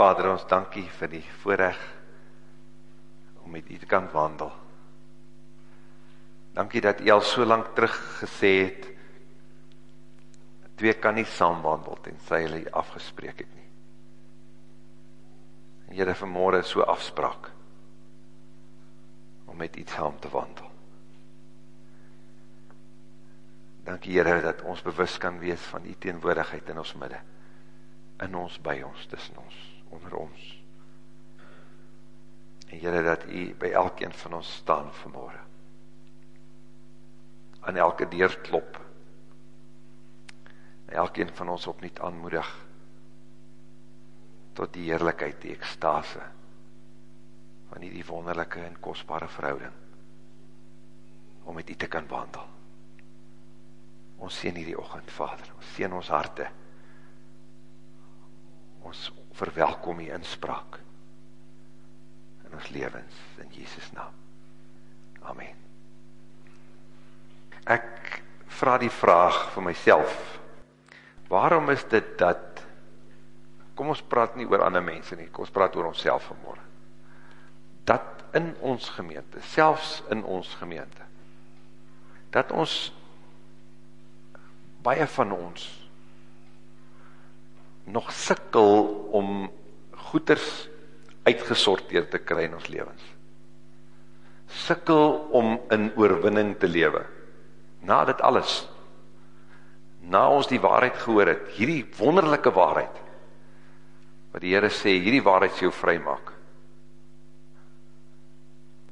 Vader, ons dankie vir die voorrecht om met u te kan wandel. Dankie dat u al so lang terug gesê het, twee kan nie saam wandel, ten sy hulle afgespreek het nie. En jyre vanmorgen so afspraak, om met u saam te wandel. Dankie Heere, dat ons bewus kan wees van die teenwoordigheid in ons midde, in ons, by ons, tussen ons, onder ons. En Heere, dat u by elkeen van ons staan vanmorgen. Aan elke deur klop. En elkeen van ons opnieuw aanmoedig tot die heerlijkheid, die ekstase van die wonderlijke en kostbare verhouding om met u te kan wandel ons sien hierdie ochend, Vader, ons sien ons harte, ons verwelkom die inspraak in ons levens, in Jesus naam. Amen. Ek vraag die vraag vir myself, waarom is dit dat, kom ons praat nie oor ander mense nie, kom ons praat oor ons self vanmorgen, dat in ons gemeente, selfs in ons gemeente, dat ons baie van ons nog sikkel om goeders uitgesorteerd te kry in ons levens. Sikkel om in oorwinning te lewe. Na dit alles, na ons die waarheid gehoor het, hierdie wonderlijke waarheid, wat die Heere sê, hierdie waarheid jou vry maak,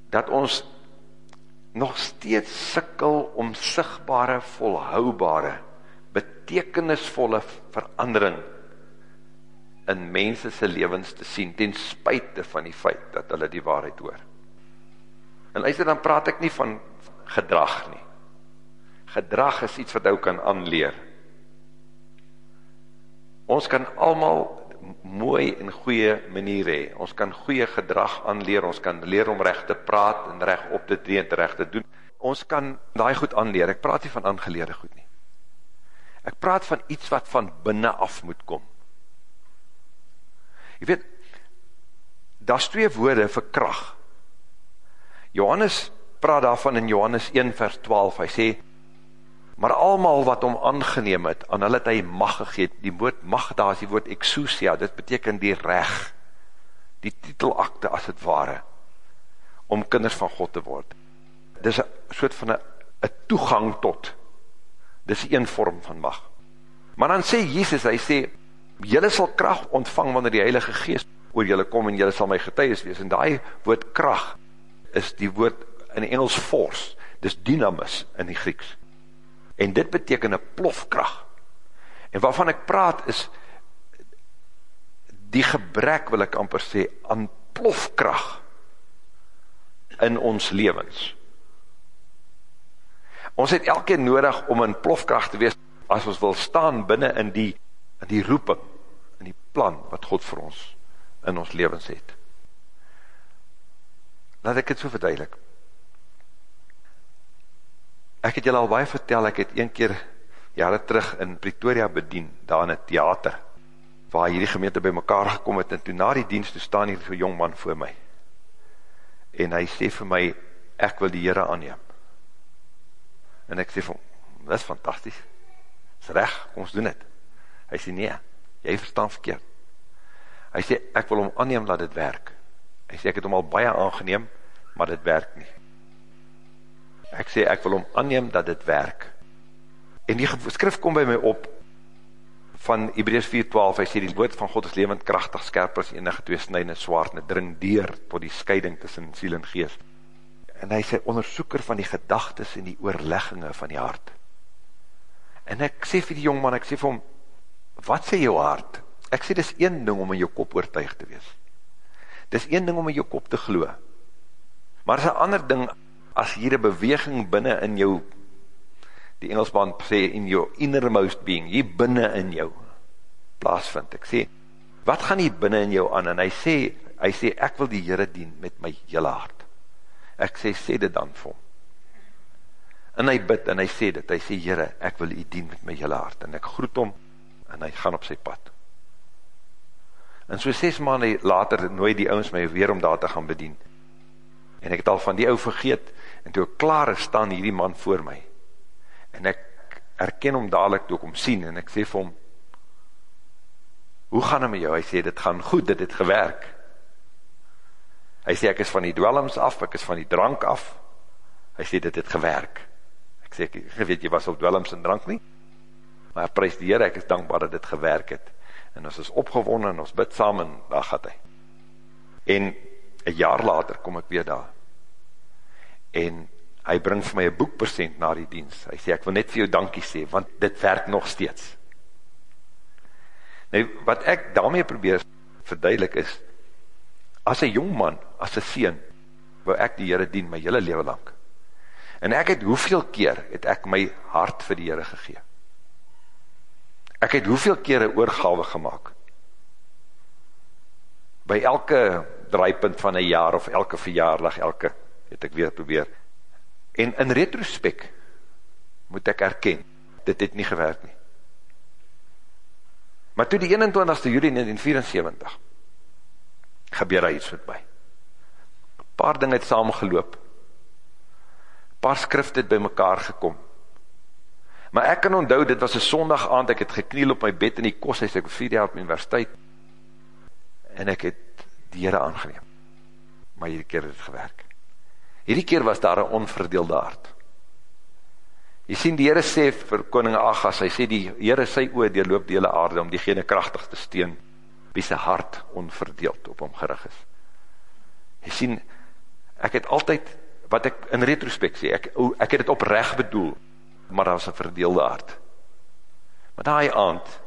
dat ons nog steeds sikkel om sigbare, volhoubare, betekenisvolle verandering in mensense levens te sien, ten spuite van die feit dat hulle die waarheid hoor. En luister, dan praat ek nie van gedrag nie. Gedrag is iets wat ou kan aanleer. Ons kan allemaal mooi en goeie manier hee. Ons kan goeie gedrag aanleer, ons kan leer om recht te praat en recht op te tree en recht te doen. Ons kan daai goed aanleer, ek praat nie van aangeleerde goed nie. Ek praat van iets wat van binnen af moet kom. Je weet, daar is twee woorde vir kracht. Johannes praat daarvan in Johannes 1 vers 12, hy sê, maar almal wat om aangeneem het, aan hulle het hy mag gegeet, die woord mag daar is die woord exousia, dit beteken die reg, die titelakte as het ware, om kinders van God te word. Dit is een soort van een toegang tot, dis een vorm van mag. Maar dan sê Jesus, hy sê, jylle sal kracht ontvang wanneer die Heilige Geest oor jylle kom en jylle sal my getuies wees. En die woord kracht is die woord in die Engels force, dis dynamis in die Grieks. En dit beteken een plofkracht. En waarvan ek praat is, die gebrek wil ek amper sê, aan plofkracht in ons levens. Ons het elke nodig om in plofkracht te wees, as ons wil staan binnen in die, in die roeping, in die plan wat God vir ons in ons levens het. Laat ek het so verduidelik. Ek het julle al baie vertel, ek het een keer jare terug in Pretoria bedien, daar in het theater, waar hierdie gemeente by mekaar gekom het, en toen na die dienst, toe staan hier so jong man voor my, en hy sê vir my, ek wil die Heere aanneem, En ek sê vir hom, dit is fantastisch. Dit is recht, ons doen het. Hy sê, nee, jy verstaan verkeerd. Hy sê, ek wil hom aanneem dat dit werk. Hy sê, ek het hom al baie aangeneem, maar dit werk nie. Ek sê, ek wil hom aanneem dat dit werk. En die skrif kom by my op, van Hebreus 4.12, hy sê, die woord van God is levend krachtig, skerp as enige twee snijne zwaard, en het dring deur tot die scheiding tussen siel en geest en hy sê onderzoeker van die gedagtes en die oorleggingen van die hart. En ek sê vir die jongman, ek sê vir hom, wat sê jou hart? Ek sê, dis een ding om in jou kop oortuig te wees. Dis een ding om in jou kop te glo. Maar is een ander ding, as hier een beweging binnen in jou, die Engelsman sê, in jou innermost being, hier binnen in jou, plaasvind. Ek sê, wat gaan hier binnen in jou aan? En hy sê, hy sê, ek wil die Heere dien met my hele hart ek sê, sê dit dan vir hom. En hy bid, en hy sê dit, hy sê, Heere, ek wil u dien met my hele hart, en ek groet hom, en hy gaan op sy pad. En so 6 maanden later nooi die ouwens my weer om daar te gaan bedien. En ek het al van die ou vergeet, en toe ek klaar is, staan hierdie man voor my. En ek erken hom dadelijk toe ek hom sien, en ek sê vir hom, hoe gaan het met jou? Hy sê, dit gaan goed, dit het gewerk. Hy sê, ek is van die dwellings af, ek is van die drank af. Hy sê, dit het gewerk. Ek sê, ek weet, jy was op dwellings en drank nie, maar prijs die Heer, ek is dankbaar dat dit gewerk het. En ons is opgewonnen, en ons bid samen, daar gaat hy. En een jaar later kom ek weer daar. En hy bring vir my een boekpercent na die dienst. Hy sê, ek wil net vir jou dankie sê, want dit werk nog steeds. Nou, wat ek daarmee probeer verduidelik is, as een jongman, as een sien, wil ek die Heere dien my hele leven lang. En ek het hoeveel keer het ek my hart vir die Heere gegeen. Ek het hoeveel keer een oorgave gemaakt. By elke draaipunt van een jaar of elke verjaardag, elke, het ek weer probeer. En in retrospect moet ek erken, dit het nie gewerkt nie. Maar toe die 21ste juli 1974, gebeur daar iets met my. Een paar ding het samengeloop. Een paar skrift het by mekaar gekom. Maar ek kan onthou, dit was een sondag aand, ek het gekniel op my bed in die kosthuis, ek was vier jaar op universiteit, en ek het die Heere aangeneem. Maar hierdie keer het het gewerk. Hierdie keer was daar een onverdeelde hart. Jy sien, die Heere sê vir koning Agas, hy sê die Heere sy oor deurloop die hele aarde om diegene krachtig te steen, wie sy hart onverdeeld op hom gerig is. Jy sien, ek het altyd, wat ek in retrospect sê, ek, ek het het oprecht bedoel, maar daar was een verdeelde hart. Maar daai aand,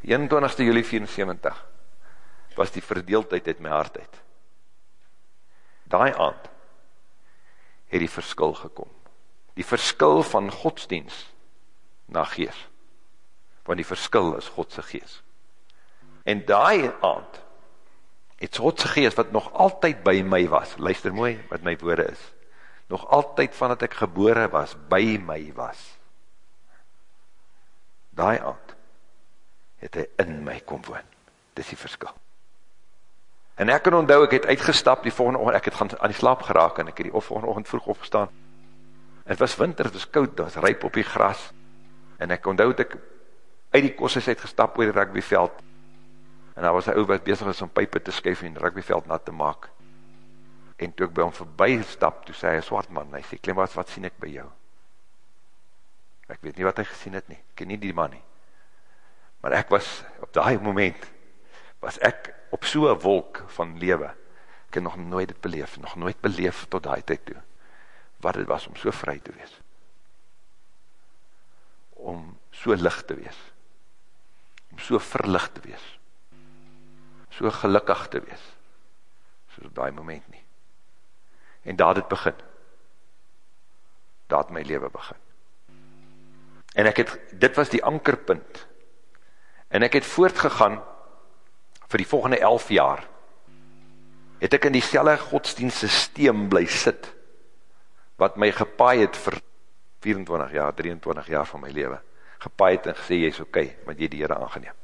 21 juli 74, was die verdeeldheid uit my hart uit. Daai aand, het die verskil gekom die verskil van godsdienst na gees. Want die verskil is Godse gees. En daai aand, het Godse gees wat nog altyd by my was, luister mooi wat my woorde is, nog altyd van dat ek gebore was, by my was. Daai aand, het hy in my kom woon. Dis die verskil. En ek kan onthou, ek het uitgestap die volgende ochtend, ek het gaan aan die slaap geraak, en ek het die volgende ochtend vroeg opgestaan, Het was winter, het was koud, het was ryp op die gras, en ek onthoud ek uit die kostes uitgestap oor die rugbyveld, en daar was een ouwe wat bezig was om pijpe te skuif en die rugbyveld nat te maak, en toe ek by hom voorbij stap, toe sê hy, swart man, hy sê, Klemwas, wat sien ek by jou? Ek weet nie wat hy gesien het nie, ek ken nie die man nie, maar ek was, op die moment, was ek op so'n wolk van lewe, ek het nog nooit het beleef, nog nooit beleef tot die tijd toe, wat het was om so vry te wees. Om so licht te wees. Om so verlicht te wees. So gelukkig te wees. Soos op die moment nie. En daar het begin. Daar het my leven begin. En ek het, dit was die ankerpunt. En ek het voortgegaan vir die volgende elf jaar. Het ek in die selle godsdienst systeem bly sit wat my gepaai het vir 24 jaar, 23 jaar van my leven, gepaai het en gesê, jy is okay, want jy die Heere aangeneem.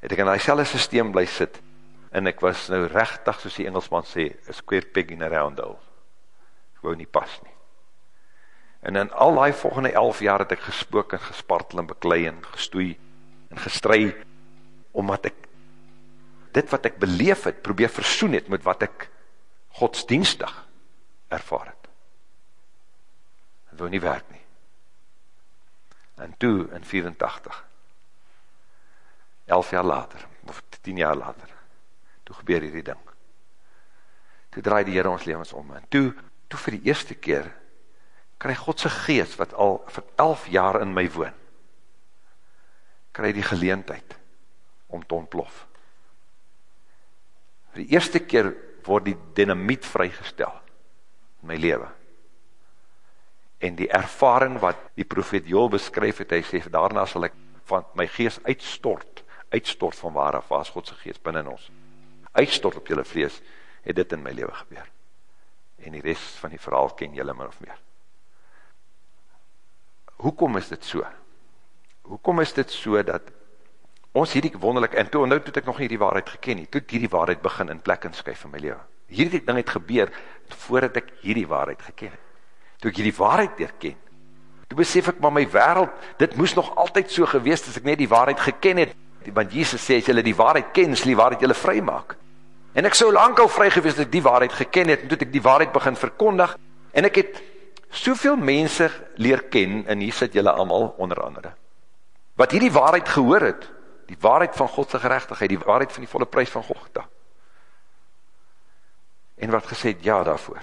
Het ek in die selle systeem bly sit, en ek was nou rechtig, soos die Engelsman sê, a square peg in a round hole. Ek wou nie pas nie. En in al die volgende 11 jaar het ek gespook en gespartel en beklei en gestoei en gestry, omdat ek dit wat ek beleef het, probeer versoen het met wat ek godsdienstig ervaar het. Het wil nie werk nie. En toe, in 84, 11 jaar later, of 10 jaar later, toe gebeur hierdie ding. Toe draai die Heer ons levens om, en toe, toe vir die eerste keer, krijg Godse geest, wat al vir 11 jaar in my woon, krijg die geleentheid, om te ontplof. Vir die eerste keer, word die dynamiet vrygestel, in my leven. En die ervaring wat die profeet Joel beskryf het, hy sê, daarna sal ek van my geest uitstort, uitstort van waar af was Godse geest binnen ons. Uitstort op jylle vlees, het dit in my leven gebeur. En die rest van die verhaal ken jylle min of meer. Hoekom is dit so? Hoekom is dit so dat ons hierdie wonderlik, en toe, nou toe ek nog nie die waarheid geken nie, toe hierdie waarheid begin in plek en skuif in my leven. Hierdie ding het gebeur, voordat ek hierdie waarheid geken het. Toe ek hierdie waarheid herken, toe besef ek maar my wereld, dit moes nog altyd so gewees, as ek net die waarheid geken het, want Jesus sê, as jylle die waarheid ken, sal die waarheid jylle vry maak. En ek so lang al vry gewees, dat ek die waarheid geken het, en toe ek die waarheid begin verkondig, en ek het soveel mense leer ken, en hier sit jylle allemaal onder andere, wat hierdie waarheid gehoor het, die waarheid van Godse gerechtigheid, die waarheid van die volle prijs van God, en wat gesê het, ja daarvoor,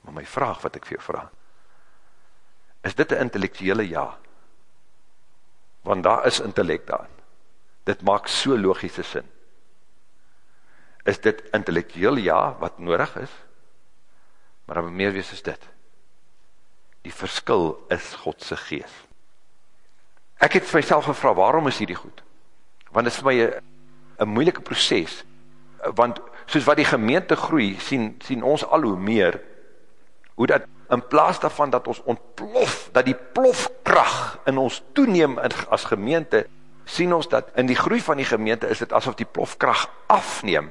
maar my vraag wat ek vir jou vraag, is dit een intellectuele ja, want daar is intellect daar, dit maak so logische sin, is dit intellectueel ja, wat nodig is, maar dan meer wees is dit, die verskil is Godse gees. Ek het vir myself gevra, waarom is hierdie goed? Want dit is vir my een moeilike proces, want soos wat die gemeente groei, sien, sien ons al hoe meer, hoe dat in plaas daarvan dat ons ontplof, dat die plofkracht in ons toeneem as gemeente, sien ons dat in die groei van die gemeente is dit asof die plofkracht afneem.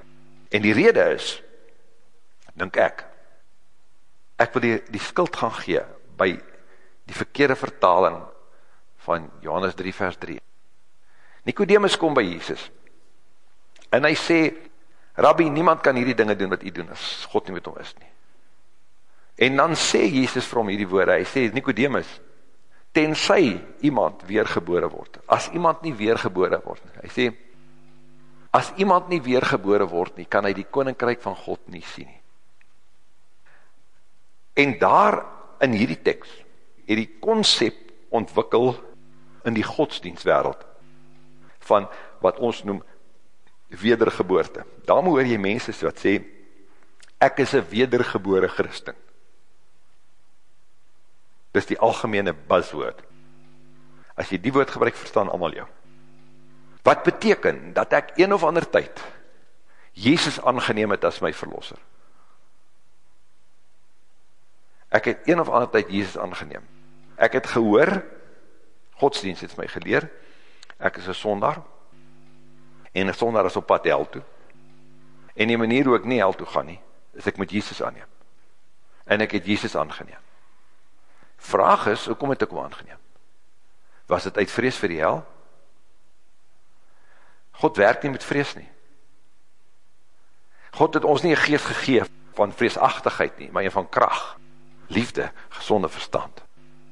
En die rede is, denk ek, ek wil die, die skuld gaan gee by die verkeerde vertaling van Johannes 3 vers 3. Nicodemus kom by Jesus en hy sê, Rabbi, niemand kan hierdie dinge doen wat hy doen as God nie met hom is nie. En dan sê Jesus vir hom hierdie woorde, hy sê, Nicodemus, tenzij iemand weergebore word, as iemand nie weergebore word, hy sê, as iemand nie weergebore word nie, kan hy die koninkryk van God nie sien nie. En daar, in hierdie tekst, het die concept ontwikkel in die godsdienstwereld, van wat ons noem wedergeboorte. Daarom hoor jy mense wat sê, ek is een wedergebore christen. Dis die algemene buzzwoord. As jy die woord gebruik, verstaan allemaal jou. Wat beteken, dat ek een of ander tyd, Jezus aangeneem het as my verlosser. Ek het een of ander tyd Jezus aangeneem. Ek het gehoor, godsdienst het my geleer, ek is een sonder, en een sonder is op pad hel toe, en die manier hoe ek nie hel toe gaan nie, is ek met Jezus aanneem. En ek het Jezus aangeneem. Vraag is, hoe kom het ek om aangeneem? Was het uit vrees vir die hel? God werk nie met vrees nie. God het ons nie een geest gegeef van vreesachtigheid nie, maar een van kracht, liefde, gezonde verstand.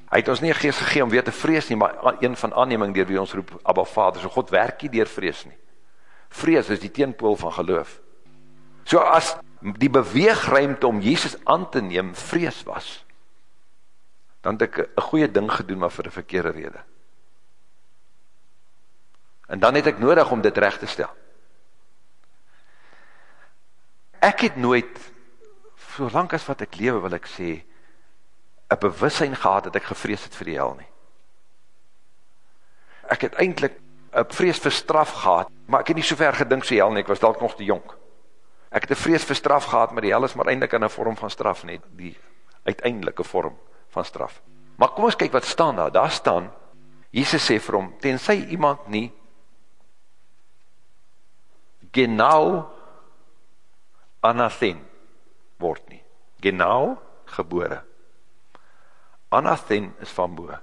Hy het ons nie een geest gegeef om weer te vrees nie, maar een van aanneming dier wie ons roep, Abba Vader, so God werk nie dier vrees nie. Vrees is die teenpool van geloof. So as die beweegruimte om Jezus aan te neem vrees was, dan het ek een goeie ding gedoen, maar vir een verkeerde rede. En dan het ek nodig om dit recht te stel. Ek het nooit, so lang as wat ek lewe, wil ek sê, een bewussein gehad dat ek gevrees het vir die hel nie. Ek het eindelijk een vrees vir straf gehad, maar ek het nie so ver gedink so hel nie, ek was dalk nog te jonk. Ek het een vrees vir straf gehad, maar die hel is maar eindelijk in een vorm van straf, nie die uiteindelike vorm van straf. Maar kom ons kyk wat staan daar, daar staan, Jesus sê vir hom, tenzij iemand nie genau anathen word nie. Genau gebore. Anathen is van boe.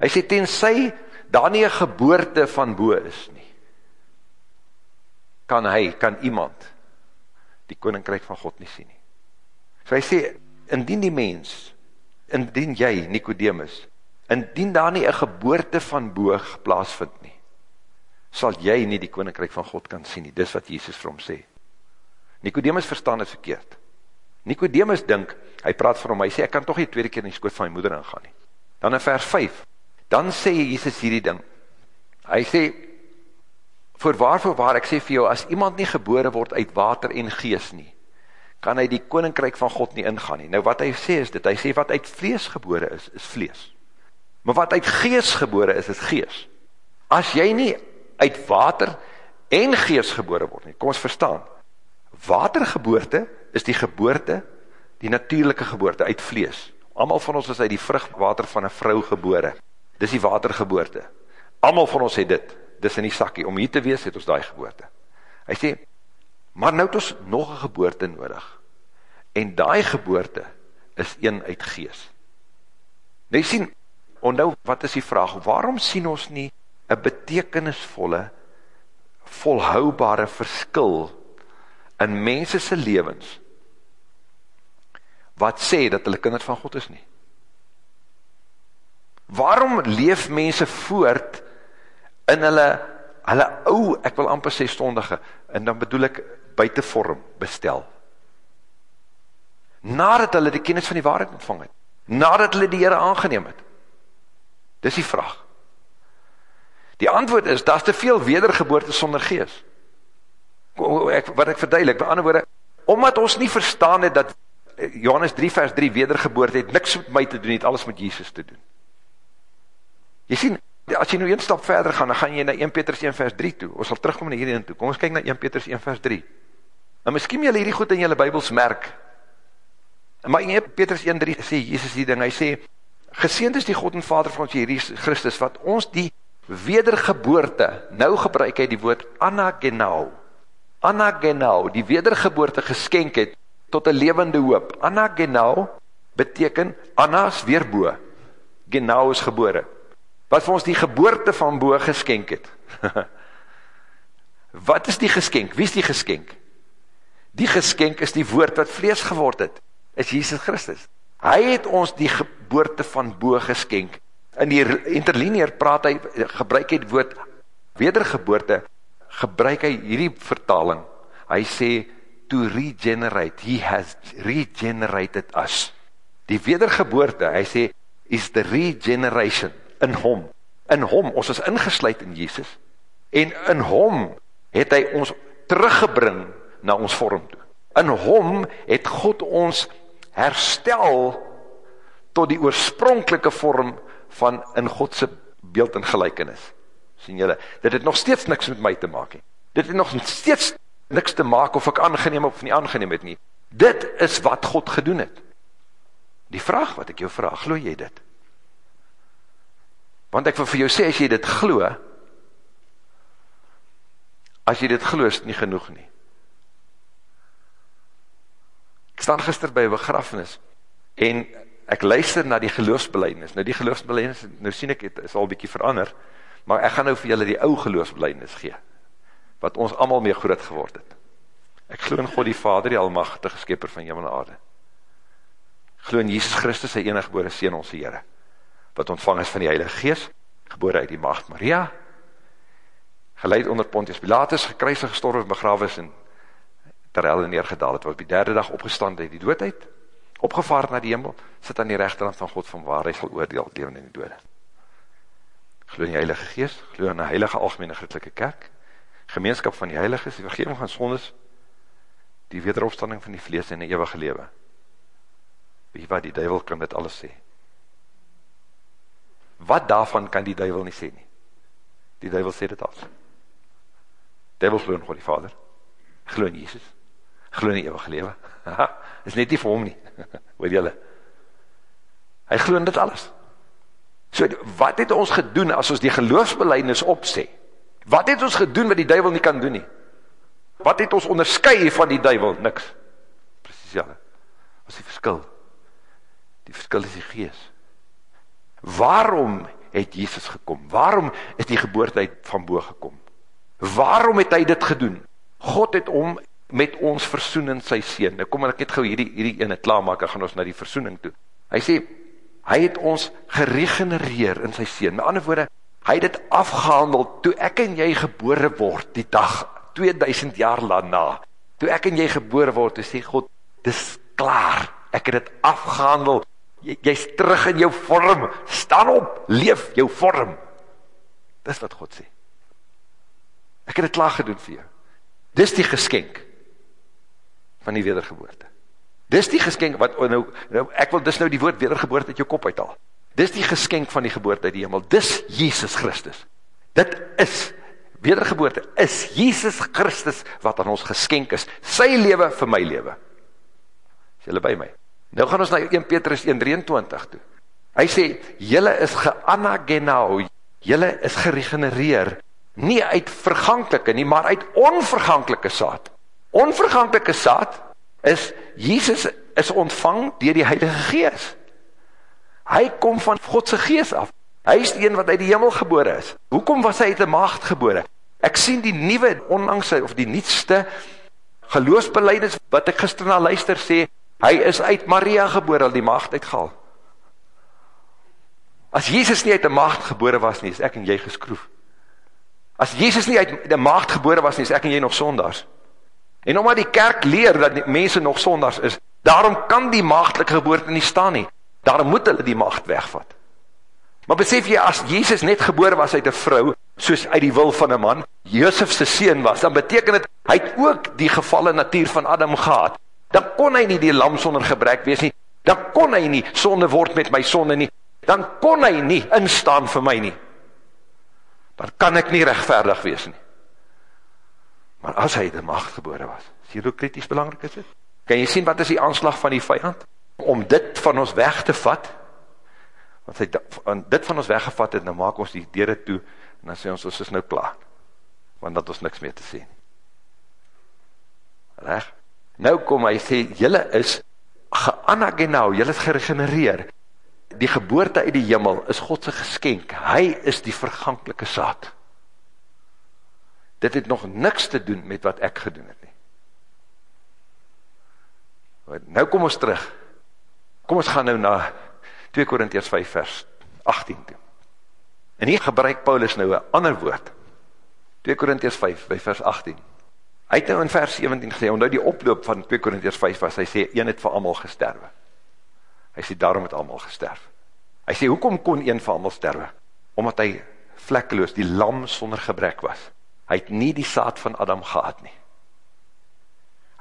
Hy sê, tenzij daar nie een geboorte van boe is nie, kan hy, kan iemand die koninkryk van God nie sien nie. So hy sê, indien die mens indien jy, Nicodemus, indien daar nie een geboorte van boog plaasvind nie, sal jy nie die koninkryk van God kan sien nie. Dis wat Jesus vir hom sê. Nicodemus verstaan het verkeerd. Nicodemus dink, hy praat vir hom, hy sê, ek kan toch nie tweede keer in die skoot van my moeder ingaan nie. Dan in vers 5, dan sê Jesus hierdie ding. Hy sê, voorwaar, voorwaar, ek sê vir jou, as iemand nie gebore word uit water en gees nie, kan hy die koninkryk van God nie ingaan nie. Nou wat hy sê is dit, hy sê wat uit vlees gebore is, is vlees. Maar wat uit gees gebore is, is gees. As jy nie uit water en gees gebore word nie, kom ons verstaan, watergeboorte is die geboorte, die natuurlijke geboorte uit vlees. Amal van ons is uit die vruchtwater van een vrou gebore. Dis die watergeboorte. Amal van ons het dit. dis in die sakkie, om hier te wees, het ons die geboorte. Hy sê, maar nou het ons nog een geboorte nodig, en die geboorte is een uit gees. Nou jy sien, nou, wat is die vraag, waarom sien ons nie een betekenisvolle, volhoubare verskil in mensese levens, wat sê dat hulle kinders van God is nie? Waarom leef mense voort in hulle, hulle ou, ek wil amper sê stondige, en dan bedoel ek buitenvorm bestel? Nadat hulle die kennis van die waarheid ontvang het, nadat hulle die Heere aangeneem het. Dis die vraag. Die antwoord is, dat is te veel wedergeboorte sonder gees. Ek, wat ek verduidelik, by ander woorde, omdat ons nie verstaan het, dat Johannes 3 vers 3 wedergeboorte het, niks met my te doen, het alles met Jesus te doen. Jy sien, as jy nou een stap verder gaan, dan gaan jy na 1 Petrus 1 vers 3 toe. Ons sal terugkom na hierin toe. Kom ons kyk na 1 Petrus 1 vers 3. En miskien jy hierdie goed in jylle bybels merk. Maar 1 Petrus 1 3 sê, Jesus die ding, hy sê, geseend is die God en Vader van ons Jesus Christus, wat ons die wedergeboorte, nou gebruik hy die woord anagenau, anagenau, die wedergeboorte geskenk het, tot een levende hoop. Anagenau beteken, Anna is weerboe, genau is gebore wat vir ons die geboorte van boe geskenk het. wat is die geskenk? Wie is die geskenk? Die geskenk is die woord wat vlees geword het, is Jesus Christus. Hy het ons die geboorte van boe geskenk. In die interlineer praat hy, gebruik hy die woord wedergeboorte, gebruik hy hierdie vertaling. Hy sê, to regenerate, he has regenerated us. Die wedergeboorte, hy sê, is the regeneration in hom. In hom, ons is ingesluid in Jesus, en in hom het hy ons teruggebring na ons vorm toe. In hom het God ons herstel tot die oorspronkelike vorm van in Godse beeld en gelijkenis. Sien julle, dit het nog steeds niks met my te maak. Dit het nog steeds niks te maak of ek aangeneem of nie aangeneem het nie. Dit is wat God gedoen het. Die vraag wat ek jou vraag, glo jy dit? Want ek wil vir jou sê, as jy dit glo, as jy dit glo, is het nie genoeg nie. Ek staan gister by begrafenis, en ek luister na die geloofsbeleidnis. Nou die geloofsbeleidnis, nou sien ek het, is al bykie verander, maar ek gaan nou vir julle die ou geloofsbeleidnis gee, wat ons allemaal meer groot geword het. Ek glo in God die Vader, die almachtige skepper van jemel en aarde. Ek glo in Jesus Christus, sy enig geboore Seen, onze Heere wat ontvang is van die Heilige Gees, gebore uit die maagd Maria, geleid onder Pontius Pilatus, gekruisig gestorven, begrawe is en terwijl hy neergedaal het, was op die derde dag opgestand uit die doodheid, opgevaard na die hemel, sit aan die rechterhand van God van waar hy sal oordeel, leven in die dode. Geloof in die Heilige Gees, geloof in die Heilige Algemene Christelike Kerk, gemeenskap van die Heilige, die vergeving van sondes, die wederopstanding van die vlees en die eeuwige lewe. Jy wat, die duivel kan dit alles sê. Wat daarvan kan die duivel nie sê nie? Die duivel sê dit als. Duivel geloof in God die Vader. Geloof in Jesus. Geloof in die eeuwige lewe. is net nie vir hom nie. Hoor jylle? Hy geloof in dit alles. So, wat het ons gedoen as ons die geloofsbeleidnis opsê? Wat het ons gedoen wat die duivel nie kan doen nie? Wat het ons onderskui van die duivel? Niks. Precies jylle. Wat is die verskil? Die verskil is die geest. Waarom het Jesus gekom? Waarom is die geboorte van boog gekom? Waarom het hy dit gedoen? God het om met ons versoen in sy seen. Nou kom ek het gauw hierdie, hierdie ene klaarmaak, gaan ons na die versoening toe. Hy sê, hy het ons geregenereer in sy seen. Met ander woorde, hy het het afgehandeld, toe ek en jy gebore word, die dag, 2000 jaar lang na, toe ek en jy gebore word, toe sê God, dis klaar, ek het het afgehandeld, jy, jy is terug in jou vorm, staan op, leef jou vorm. Dis wat God sê. Ek het het klaar gedoen vir jou. Dis die geskenk van die wedergeboorte. Dis die geskenk, wat, nou, nou, ek wil dis nou die woord wedergeboorte uit jou kop uithaal. Dis die geskenk van die geboorte uit die hemel. Dis Jesus Christus. Dit is, wedergeboorte is Jesus Christus wat aan ons geskenk is. Sy leven vir my leven. Is jylle by my? Nou gaan ons na 1 Petrus 1:23 toe. Hy sê, julle is geanagenau, julle is geregenereer Nie uit verganklike nie, maar uit onverganklike saad. Onverganklike saad is, Jesus is ontvang dier die Heilige Gees. Hy kom van Godse Gees af. Hy is die een wat uit die hemel gebore is. Hoekom was hy uit die maagd gebore? Ek sien die nieuwe, onlangs, of die nietste geloofsbeleidings, wat ek gister na luister sê, hy is uit Maria gebore, al die maagd uitgehaal. As Jezus nie uit die maagd gebore was nie, is ek en jy geskroef. As Jezus nie uit die maagd gebore was nie, is ek en jy nog sondags. En omdat die kerk leer dat die mense nog sondags is, daarom kan die maagdelike geboorte nie staan nie. Daarom moet hulle die maagd wegvat. Maar besef jy, as Jezus net gebore was uit die vrou, soos uit die wil van een man, Joosefse seen was, dan beteken het, hy het ook die gevalle natuur van Adam gehad. Dan kon hy nie die lam sonder gebrek wees nie, dan kon hy nie sonde word met my sonde nie, dan kon hy nie instaan vir my nie. Dan kan ek nie rechtvaardig wees nie. Maar as hy de macht gebore was, sien hoe kritisch belangrijk is dit? Kan jy sien wat is die aanslag van die vijand? Om dit van ons weg te vat, want hy dit van ons weggevat het, nou maak ons die deur toe, en dan sê ons, ons is nou klaar, want dat ons niks meer te sê. Reg? Nou kom hy sê, jylle is geanagenau, jylle is geregenereer, die geboorte uit die jimmel is Godse geskenk, hy is die verganklike saad. Dit het nog niks te doen met wat ek gedoen het nie. Nou kom ons terug, kom ons gaan nou na 2 Korintiërs 5 vers 18 toe. En hier gebruik Paulus nou een ander woord. 2 Korintiërs 5 by vers 18. Hy het nou in vers 17 gesê, omdat die oploop van 2 Korintiërs 5 was, hy sê, een het vir allemaal gesterwe. Hy sê, daarom het allemaal gesterf. Hy sê, hoekom kon een vir allemaal sterwe? Omdat hy vlekkeloos, die lam sonder gebrek was. Hy het nie die saad van Adam gehad nie.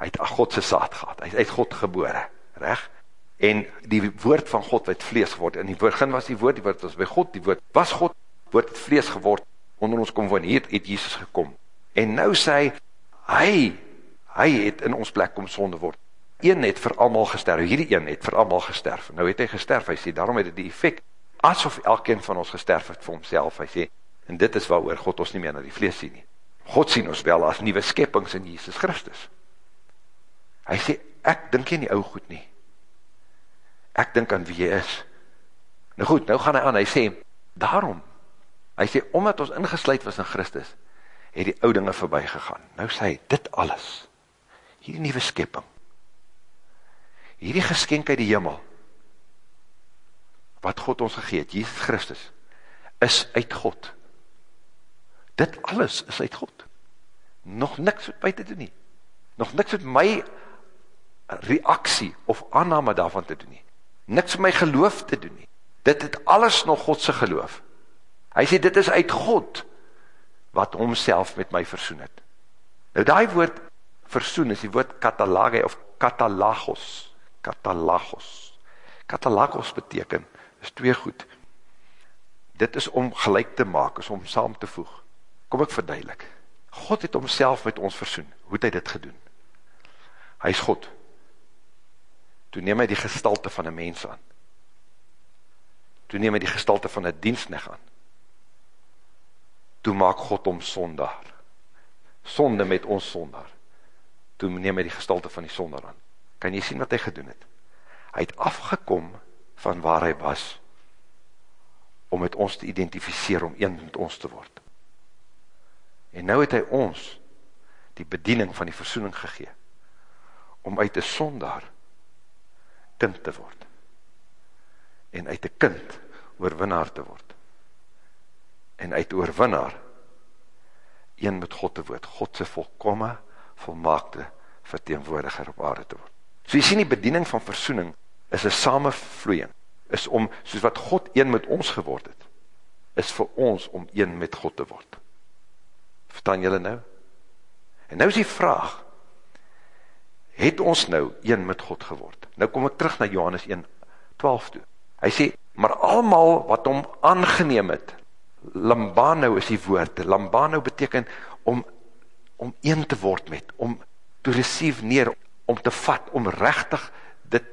Hy het Godse saad gehad. Hy het God gebore, recht? en die woord van God het vlees geword, en die begin was die woord, die woord was by God, die woord was God, woord het vlees geword, onder ons kom van hier, het Jesus gekom, en nou sê hy, hy, hy het in ons plek kom sonde word, een het vir allemaal gesterf, hierdie een het vir allemaal gesterf, nou het hy gesterf, hy sê, daarom het het die effect, asof elkeen van ons gesterf het vir homself, hy sê, en dit is waar God ons nie meer na die vlees sien nie, God sien ons wel as nieuwe skeppings in Jesus Christus, hy sê, ek dink nie ou goed nie, ek dink aan wie jy is. Nou goed, nou gaan hy aan, hy sê, daarom, hy sê, omdat ons ingesluid was in Christus, het die oudinge voorbij gegaan. Nou sê hy, dit alles, hierdie nieuwe skepping, hierdie geskenk uit die jimmel, wat God ons gegeet, Jesus Christus, is uit God. Dit alles is uit God. Nog niks wat my te doen nie. Nog niks wat my reaksie of aanname daarvan te doen nie niks my geloof te doen nie. Dit het alles nog Godse geloof. Hy sê, dit is uit God, wat homself met my versoen het. Nou die woord versoen is die woord katalage of katalagos. Katalagos. Katalagos beteken, is twee goed. Dit is om gelijk te maak, is om saam te voeg. Kom ek verduidelik. God het homself met ons versoen. Hoe het hy dit gedoen? Hy is God toe neem hy die gestalte van een mens aan. Toe neem hy die gestalte van een dienstnig aan. Toe maak God om sondaar. Sonde met ons sondaar. Toe neem hy die gestalte van die sondaar aan. Kan jy sien wat hy gedoen het? Hy het afgekom van waar hy was, om met ons te identificeer, om een met ons te word. En nou het hy ons die bediening van die versoening gegeen, om uit die sondaar kind te word. En uit een kind oorwinnaar te word. En uit oorwinnaar een met God te word. Godse volkomme, volmaakte verteenwoordiger op aarde te word. So jy sien die bediening van versoening is een samenvloeien. Is om, soos wat God een met ons geword het, is vir ons om een met God te word. Verstaan jylle nou? En nou is die vraag, het ons nou een met God geword. Nou kom ek terug na Johannes 1, 12 toe. Hy sê, maar allemaal wat om aangeneem het, lambano is die woord, lambano beteken om, om een te word met, om te receive neer, om te vat, om rechtig dit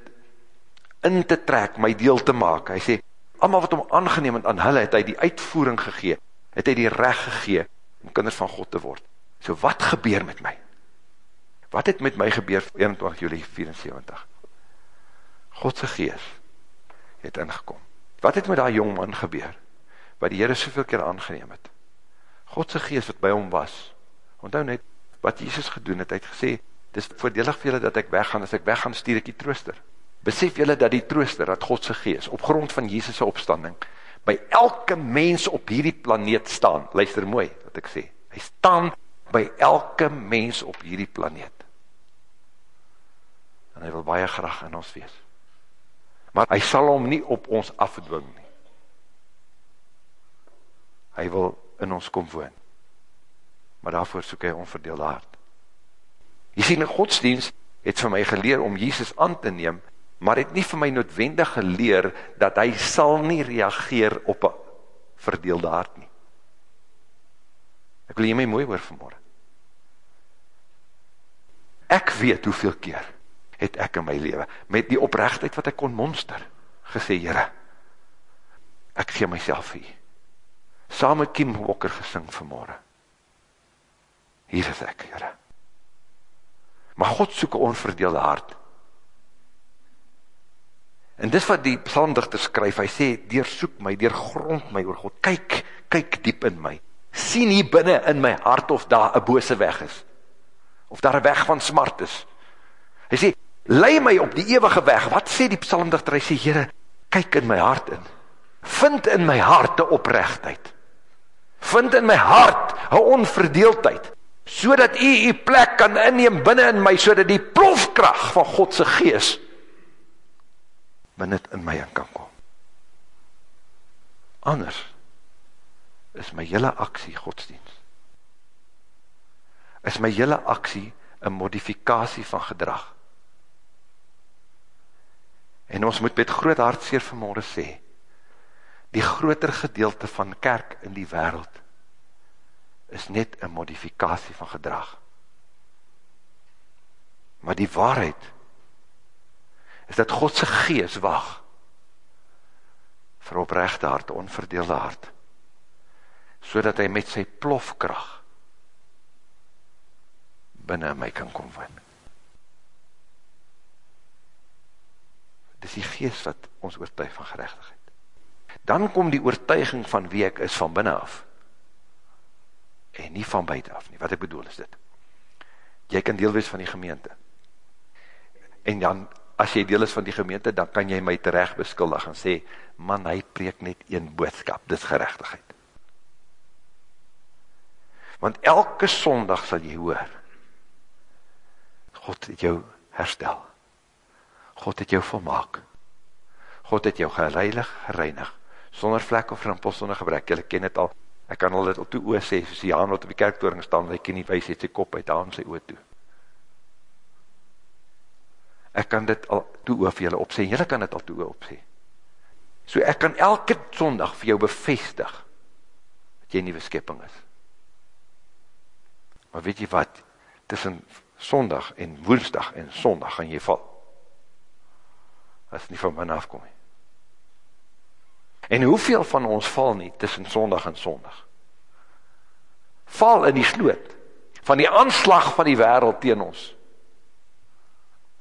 in te trek, my deel te maak. Hy sê, allemaal wat om aangeneem het aan hulle, het hy die uitvoering gegee, het hy die recht gegee, om kinders van God te word. So wat gebeur met my? Wat het met my gebeur 21 juli 74? Godse gees het ingekom. Wat het met die jong man gebeur? Wat die Heere soveel keer aangeneem het. Godse gees wat by hom was. Onthou net wat Jesus gedoen het. Hy het gesê, het is voordelig vir julle dat ek weggaan. As ek weggaan, stuur ek die trooster. Besef julle dat die trooster, dat Godse gees, op grond van Jesus' opstanding, by elke mens op hierdie planeet staan. Luister mooi wat ek sê. Hy staan by elke mens op hierdie planeet. En hy wil baie graag in ons wees. Maar hy sal hom nie op ons afdwing nie. Hy wil in ons kom woon. Maar daarvoor soek hy onverdeelde hart. Jy sien, een godsdienst het vir my geleer om Jesus aan te neem, maar het nie vir my noodwendig geleer dat hy sal nie reageer op een verdeelde hart nie. Ek wil jy my mooi hoor vanmorgen. Ek weet hoeveel keer het ek in my leven, met die oprechtheid wat ek kon monster, gesê, Heere, ek gee myself jy. Saam met Kim Walker gesing vanmorgen. Hier is ek, Heere. Maar God soek een onverdeelde hart. En dis wat die psalmdichter skryf, hy sê, Deer soek my, deer grond my oor God, kyk, kyk diep in my, sien hier binnen in my hart of daar een bose weg is, of daar een weg van smart is. Hy sê, lei my op die eeuwige weg, wat sê die psalmdichter, hy sê, Heere, kyk in my hart in, vind in my hart die oprechtheid, vind in my hart een onverdeeldheid, so dat u die plek kan inneem binnen in my, so dat die plofkracht van Godse gees binnen in my in kan kom. Anders is my hele aksie godsdienst. Is my hele aksie een modifikatie van gedrag. En ons moet met groot hartseer vanmorgen sê, die groter gedeelte van kerk in die wereld is net een modifikatie van gedrag. Maar die waarheid is dat Godse gees wacht vir oprechte hart, onverdeelde hart, so dat hy met sy plofkracht binnen my kan kom woon. Dis die geest wat ons oortuig van gerechtigheid. Dan kom die oortuiging van wie ek is van binnen af. En nie van buiten af nie. Wat ek bedoel is dit. Jy kan deel wees van die gemeente. En dan, as jy deel is van die gemeente, dan kan jy my terecht beskuldig en sê, man, hy preek net een boodskap, dit is gerechtigheid. Want elke sondag sal jy hoor, God het jou herstel. God het jou volmaak. God het jou gereilig, gereinig, sonder vlek of rimpel, sonder gebrek. Julle ken het al, ek kan al dit al toe oor sê, soos die haan wat op die kerktoring staan, hy ken nie wees, het sy kop uit aan sy oor toe. Ek kan dit al toe oor vir julle opsê, julle kan dit al toe oor opsê. So ek kan elke sondag vir jou bevestig, dat jy nieuwe skepping is. Maar weet jy wat, tussen sondag en woensdag en sondag gaan jy val as nie van min afkom nie. En hoeveel van ons val nie tussen sondag en sondag? Val in die sloot van die aanslag van die wereld teen ons.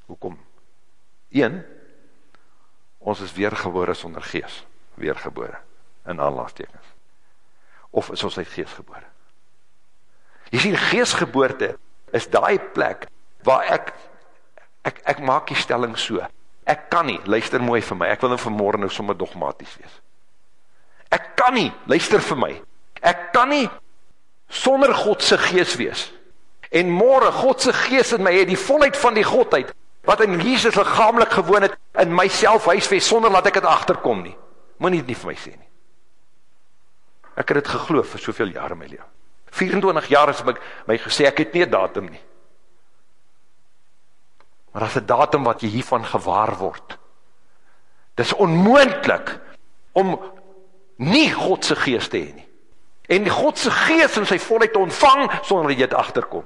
Hoekom? Een, ons is weergebore sonder gees, weergebore, in aanlaastekens. Of is ons uit gees gebore? Jy sien, geesgeboorte is die plek waar ek, ek, ek maak die stelling so, ek kan nie, luister mooi vir my, ek wil nou vanmorgen nou sommer dogmatisch wees. Ek kan nie, luister vir my, ek kan nie sonder Godse gees wees. En morgen, Godse gees in my, het die volheid van die Godheid, wat in Jesus lichamelijk gewoon het, in myself huiswees, sonder dat ek het achterkom nie. Moet nie het nie vir my sê nie. Ek het het gegloof vir soveel jaar in my leven. 24 jaar is my, my gesê, ek het nie datum nie. Maar as 'n datum wat jy hiervan gewaar word. Dis onmoontlik om nie God se gees te hê nie. En die God se gees in sy volheid te ontvang sonder dat jy dit agterkom.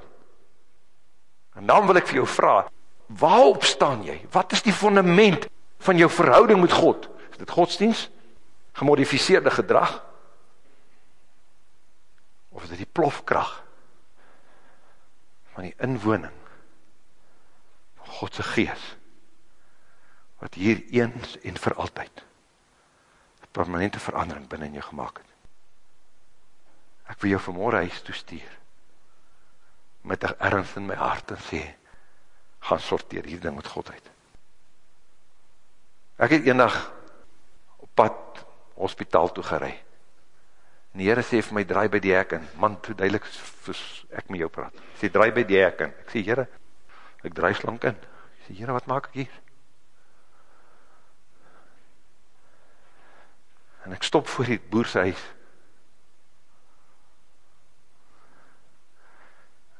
En dan wil ek vir jou vra, waarop staan jy? Wat is die fundament van jou verhouding met God? Is dit godsdiens? Gemodifiseerde gedrag? Of dit die plofkracht van die inwoning van Godse gees, wat hier eens en vir altyd permanente verandering binnen jou gemaakt het. Ek wil jou vanmorgen huis toestuur, met een ernst in my hart en sê, gaan sorteer hier ding met God uit. Ek het eendag op pad hospitaal toe gerei. En die Heere sê vir my, draai by die hek in. Man, toe duidelik ek met jou praat. Sê, draai by die hek in. Ek sê, Heere, ek draai slank in. Ek sê, Heere, wat maak ek hier? En ek stop voor die boerse huis.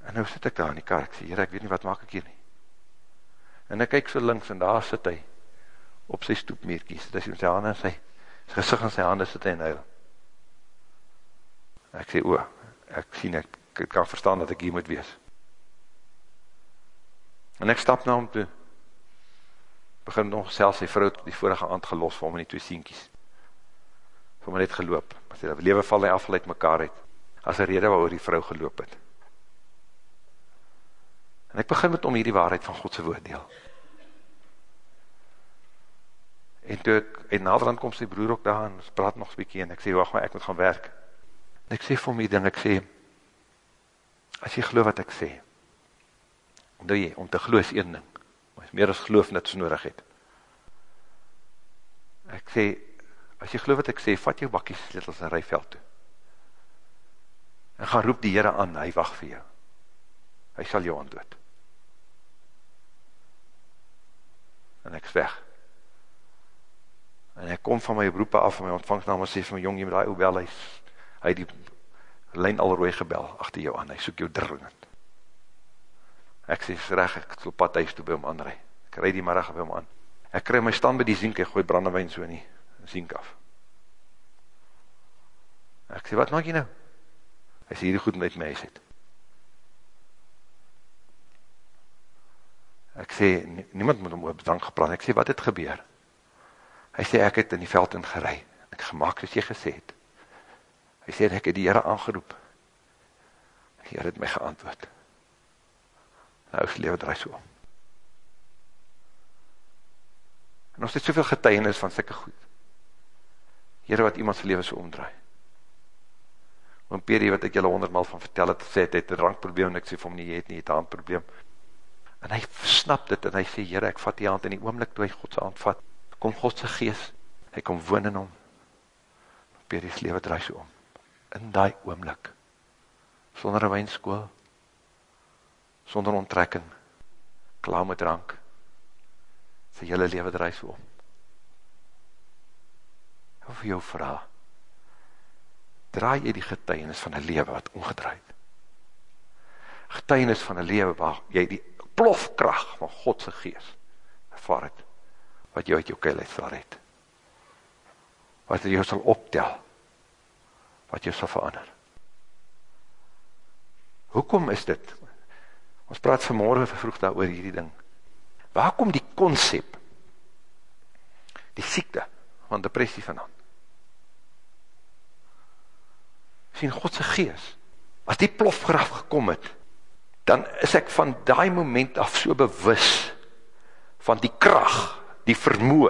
En nou sit ek daar in die kar. Ek sê, Heere, ek weet nie wat maak ek hier nie. En ek kyk so links en daar sit hy op sy stoepmeerkies. Dit is in sy handen en sy, sy gezicht in sy handen sit hy en huil. Ek sê, o, ek sien, ek, ek kan verstaan dat ek hier moet wees. En ek stap na hom toe, begin nog selfs sy vrou die vorige aand gelos vir hom in die twee sienkies. Vir hom net geloop. Maar sy lewe val hy afval uit mekaar uit, as een rede waar die vrou geloop het. En ek begin met om hier die waarheid van Godse woord deel. En toe ek, en naderhand kom sy broer ook daar, en praat nog een bykie, en ek sê, wacht maar, ek moet gaan werk. En ek sê vir my ding, ek sê, as jy geloof wat ek sê, om, jy, om te geloof is een ding, maar is meer as geloof net so nodig het. Ek sê, as jy geloof wat ek sê, vat jou bakkies sleutels in rijveld toe. En gaan roep die Heere aan, hy wacht vir jou. Hy sal jou aandood. En ek is weg. En ek kom van my beroepe af, en my ontvangsnaam en sê vir my jong, jy moet die ou bel, hy hy die lijn al rooi gebel achter jou aan, hy soek jou dringend. Ek sê, reg, ek sal pad huis toe by hom aanrij, ek rijd die middag by hom aan, ek krijg my stand by die zienk, ek gooi brandewijn so nie, zienk af. Ek sê, wat maak jy nou? Hy sê, hierdie goed met my huis het. Ek sê, niemand moet om op drank gepraat, ek sê, wat het gebeur? Hy sê, ek het in die veld ingerei, ek gemaakt as jy gesê het. Hy sê, ek het die Heere aangeroep. Die Heere het my geantwoord. Nou die leven draai so om. En ons het soveel getuienis van sikke goed. Heere wat iemand sy leven so omdraai. Oom Peri, wat ek julle honderdmal van vertel het, sê, het het een drankprobleem, en ek sê vir hom nie, jy het nie, het een handprobleem. En hy snap dit, en hy sê, Heere, ek vat die hand, in die oomlik toe hy Godse hand vat, kom Godse geest, hy kom woon in hom. Oom Peri's leven draai so om in die oomlik, sonder een wijnskoel, sonder onttrekking, klaar met drank, sy hele leven draai so om. Vir jou vraag, draai jy die getuienis van een leven wat omgedraaid? Getuienis van een leven waar jy die plofkracht van Godse geest ervaar het, wat jou uit jou keil uitvaar het, wat jou sal optel, wat jou sal verander. Hoekom is dit? Ons praat vanmorgen vroeg daar oor hierdie ding. Waar kom die concept, die siekte van depressie vandaan? Sien Godse gees, as die plofgraf gekom het, dan is ek van die moment af so bewus van die kracht, die vermoe,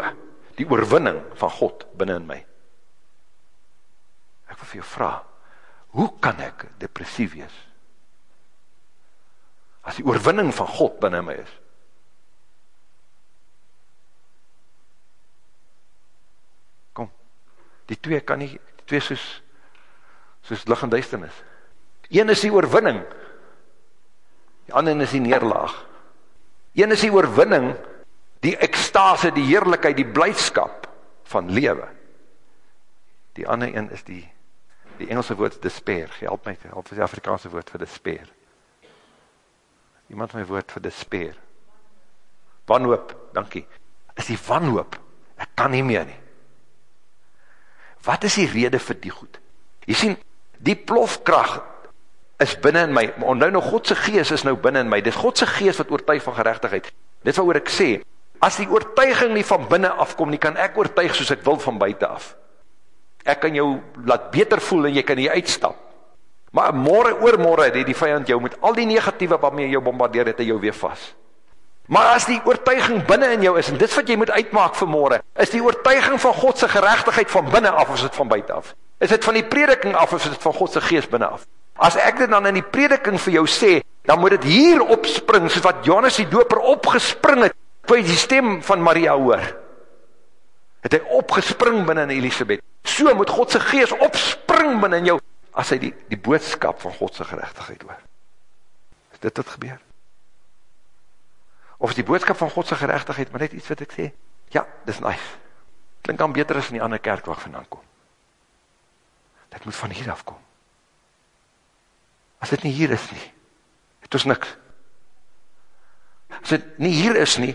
die oorwinning van God binnen in my ek wil vir jou vraag, hoe kan ek depressief wees? As die oorwinning van God binnen my is. Kom, die twee kan nie, die twee soos, soos lig en duisternis. Een is die oorwinning, die ander is die neerlaag. Een is die oorwinning, die ekstase, die heerlijkheid, die blijdskap van lewe. Die ander een is die die Engelse woord despair, help my, help my die Afrikaanse woord vir despair. Iemand my woord vir despair. Wanhoop, dankie. Is die wanhoop, ek kan nie meer nie. Wat is die rede vir die goed? Jy sien, die plofkracht is binnen in my, maar nou nou Godse gees is nou binnen in my, dit is Godse gees wat oortuig van gerechtigheid. Dit wat oor ek sê, as die oortuiging nie van binnen afkom, nie kan ek oortuig soos ek wil van buiten af ek kan jou laat beter voel en jy kan hier uitstap. Maar morgen oor morgen het die vijand jou met al die negatieve waarmee jou bombardeer het, jou weer vast. Maar as die oortuiging binnen in jou is, en dit wat jy moet uitmaak vir morgen, is die oortuiging van Godse gerechtigheid van binnen af, of is het van buiten af? Is het van die prediking af, of is het van Godse geest binnen af? As ek dit dan in die prediking vir jou sê, dan moet het hier opspring, soos wat Johannes die doper opgespring het, toe hy die stem van Maria hoor. Het hy opgespring binnen in Elisabeth. So moet Godse geest opspring binnen in jou, as hy die, die boodskap van Godse gerechtigheid hoor. Is dit wat gebeur? Of is die boodskap van Godse gerechtigheid, maar net iets wat ek sê? Ja, dis nice. Klink dan beter as in die ander kerk waar vandaan kom. Dit moet van hier afkom. As dit nie hier is nie, het ons niks. As dit nie hier is nie,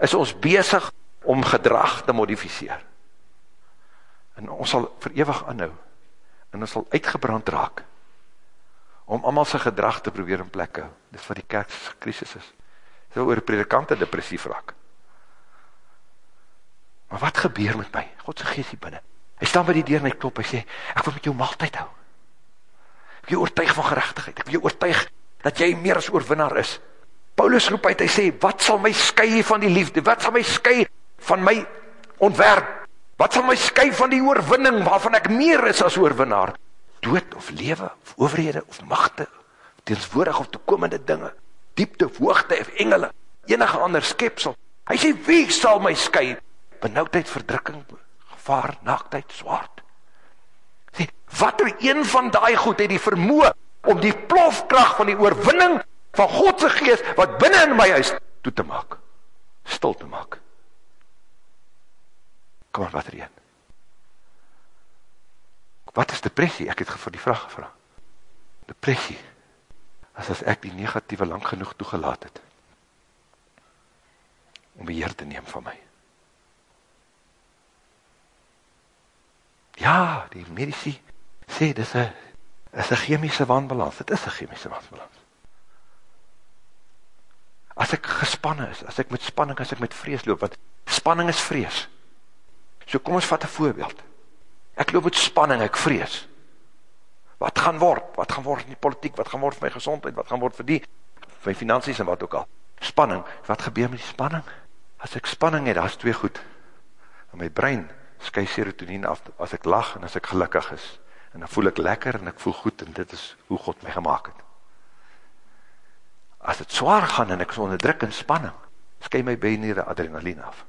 is ons bezig om gedrag te modificeer. En ons sal verewig anhou, en ons sal uitgebrand raak, om allemaal sy gedrag te probeer in plek hou. Dit is wat die kerkskrisis is. Dit is oor predikante depressief raak. Maar wat gebeur met my? God sy geest hier binnen. Hy staan by die deur en hy klop, hy sê, ek wil met jou maaltijd hou. Ek wil jou oortuig van gerechtigheid, ek wil jou oortuig dat jy meer as oorwinnaar is. Paulus roep uit, hy sê, wat sal my sky van die liefde, wat sal my sky van my ontwerp, wat sal my sky van die oorwinning, waarvan ek meer is as oorwinnaar, dood of lewe, of overhede, of machte, teenswoordig of toekomende dinge, diepte, hoogte, of engele, enige ander skepsel, hy sê, wie sal my sky, benauwdheid, verdrukking, gevaar, naaktheid, zwaard, sê, wat er een van die goed het die vermoe om die plofkracht van die oorwinning van Godse geest, wat binnen in my is, toe te maak, stil te maak. Kom maar, wat er een? Wat is depressie? Ek het vir die vraag gevraag. Depressie, as as ek die negatieve lang genoeg toegelaat het, om beheer te neem van my. Ja, die medici sê, dit is een chemische wanbalans. Dit is een chemische wanbalans. As ek gespannen is, as ek met spanning, as ek met vrees loop, want spanning is vrees. So kom ons vat een voorbeeld. Ek loop met spanning, ek vrees. Wat gaan word? Wat gaan word in die politiek? Wat gaan word vir my gezondheid? Wat gaan word vir die? Vir my finansies en wat ook al. Spanning. Wat gebeur met die spanning? As ek spanning het, dat is twee goed. In my brein sky serotonine af, as ek lach en as ek gelukkig is, en dan voel ek lekker en ek voel goed, en dit is hoe God my gemaakt het. As het zwaar gaan en ek is onder druk en spanning, sky my been hier adrenaline af.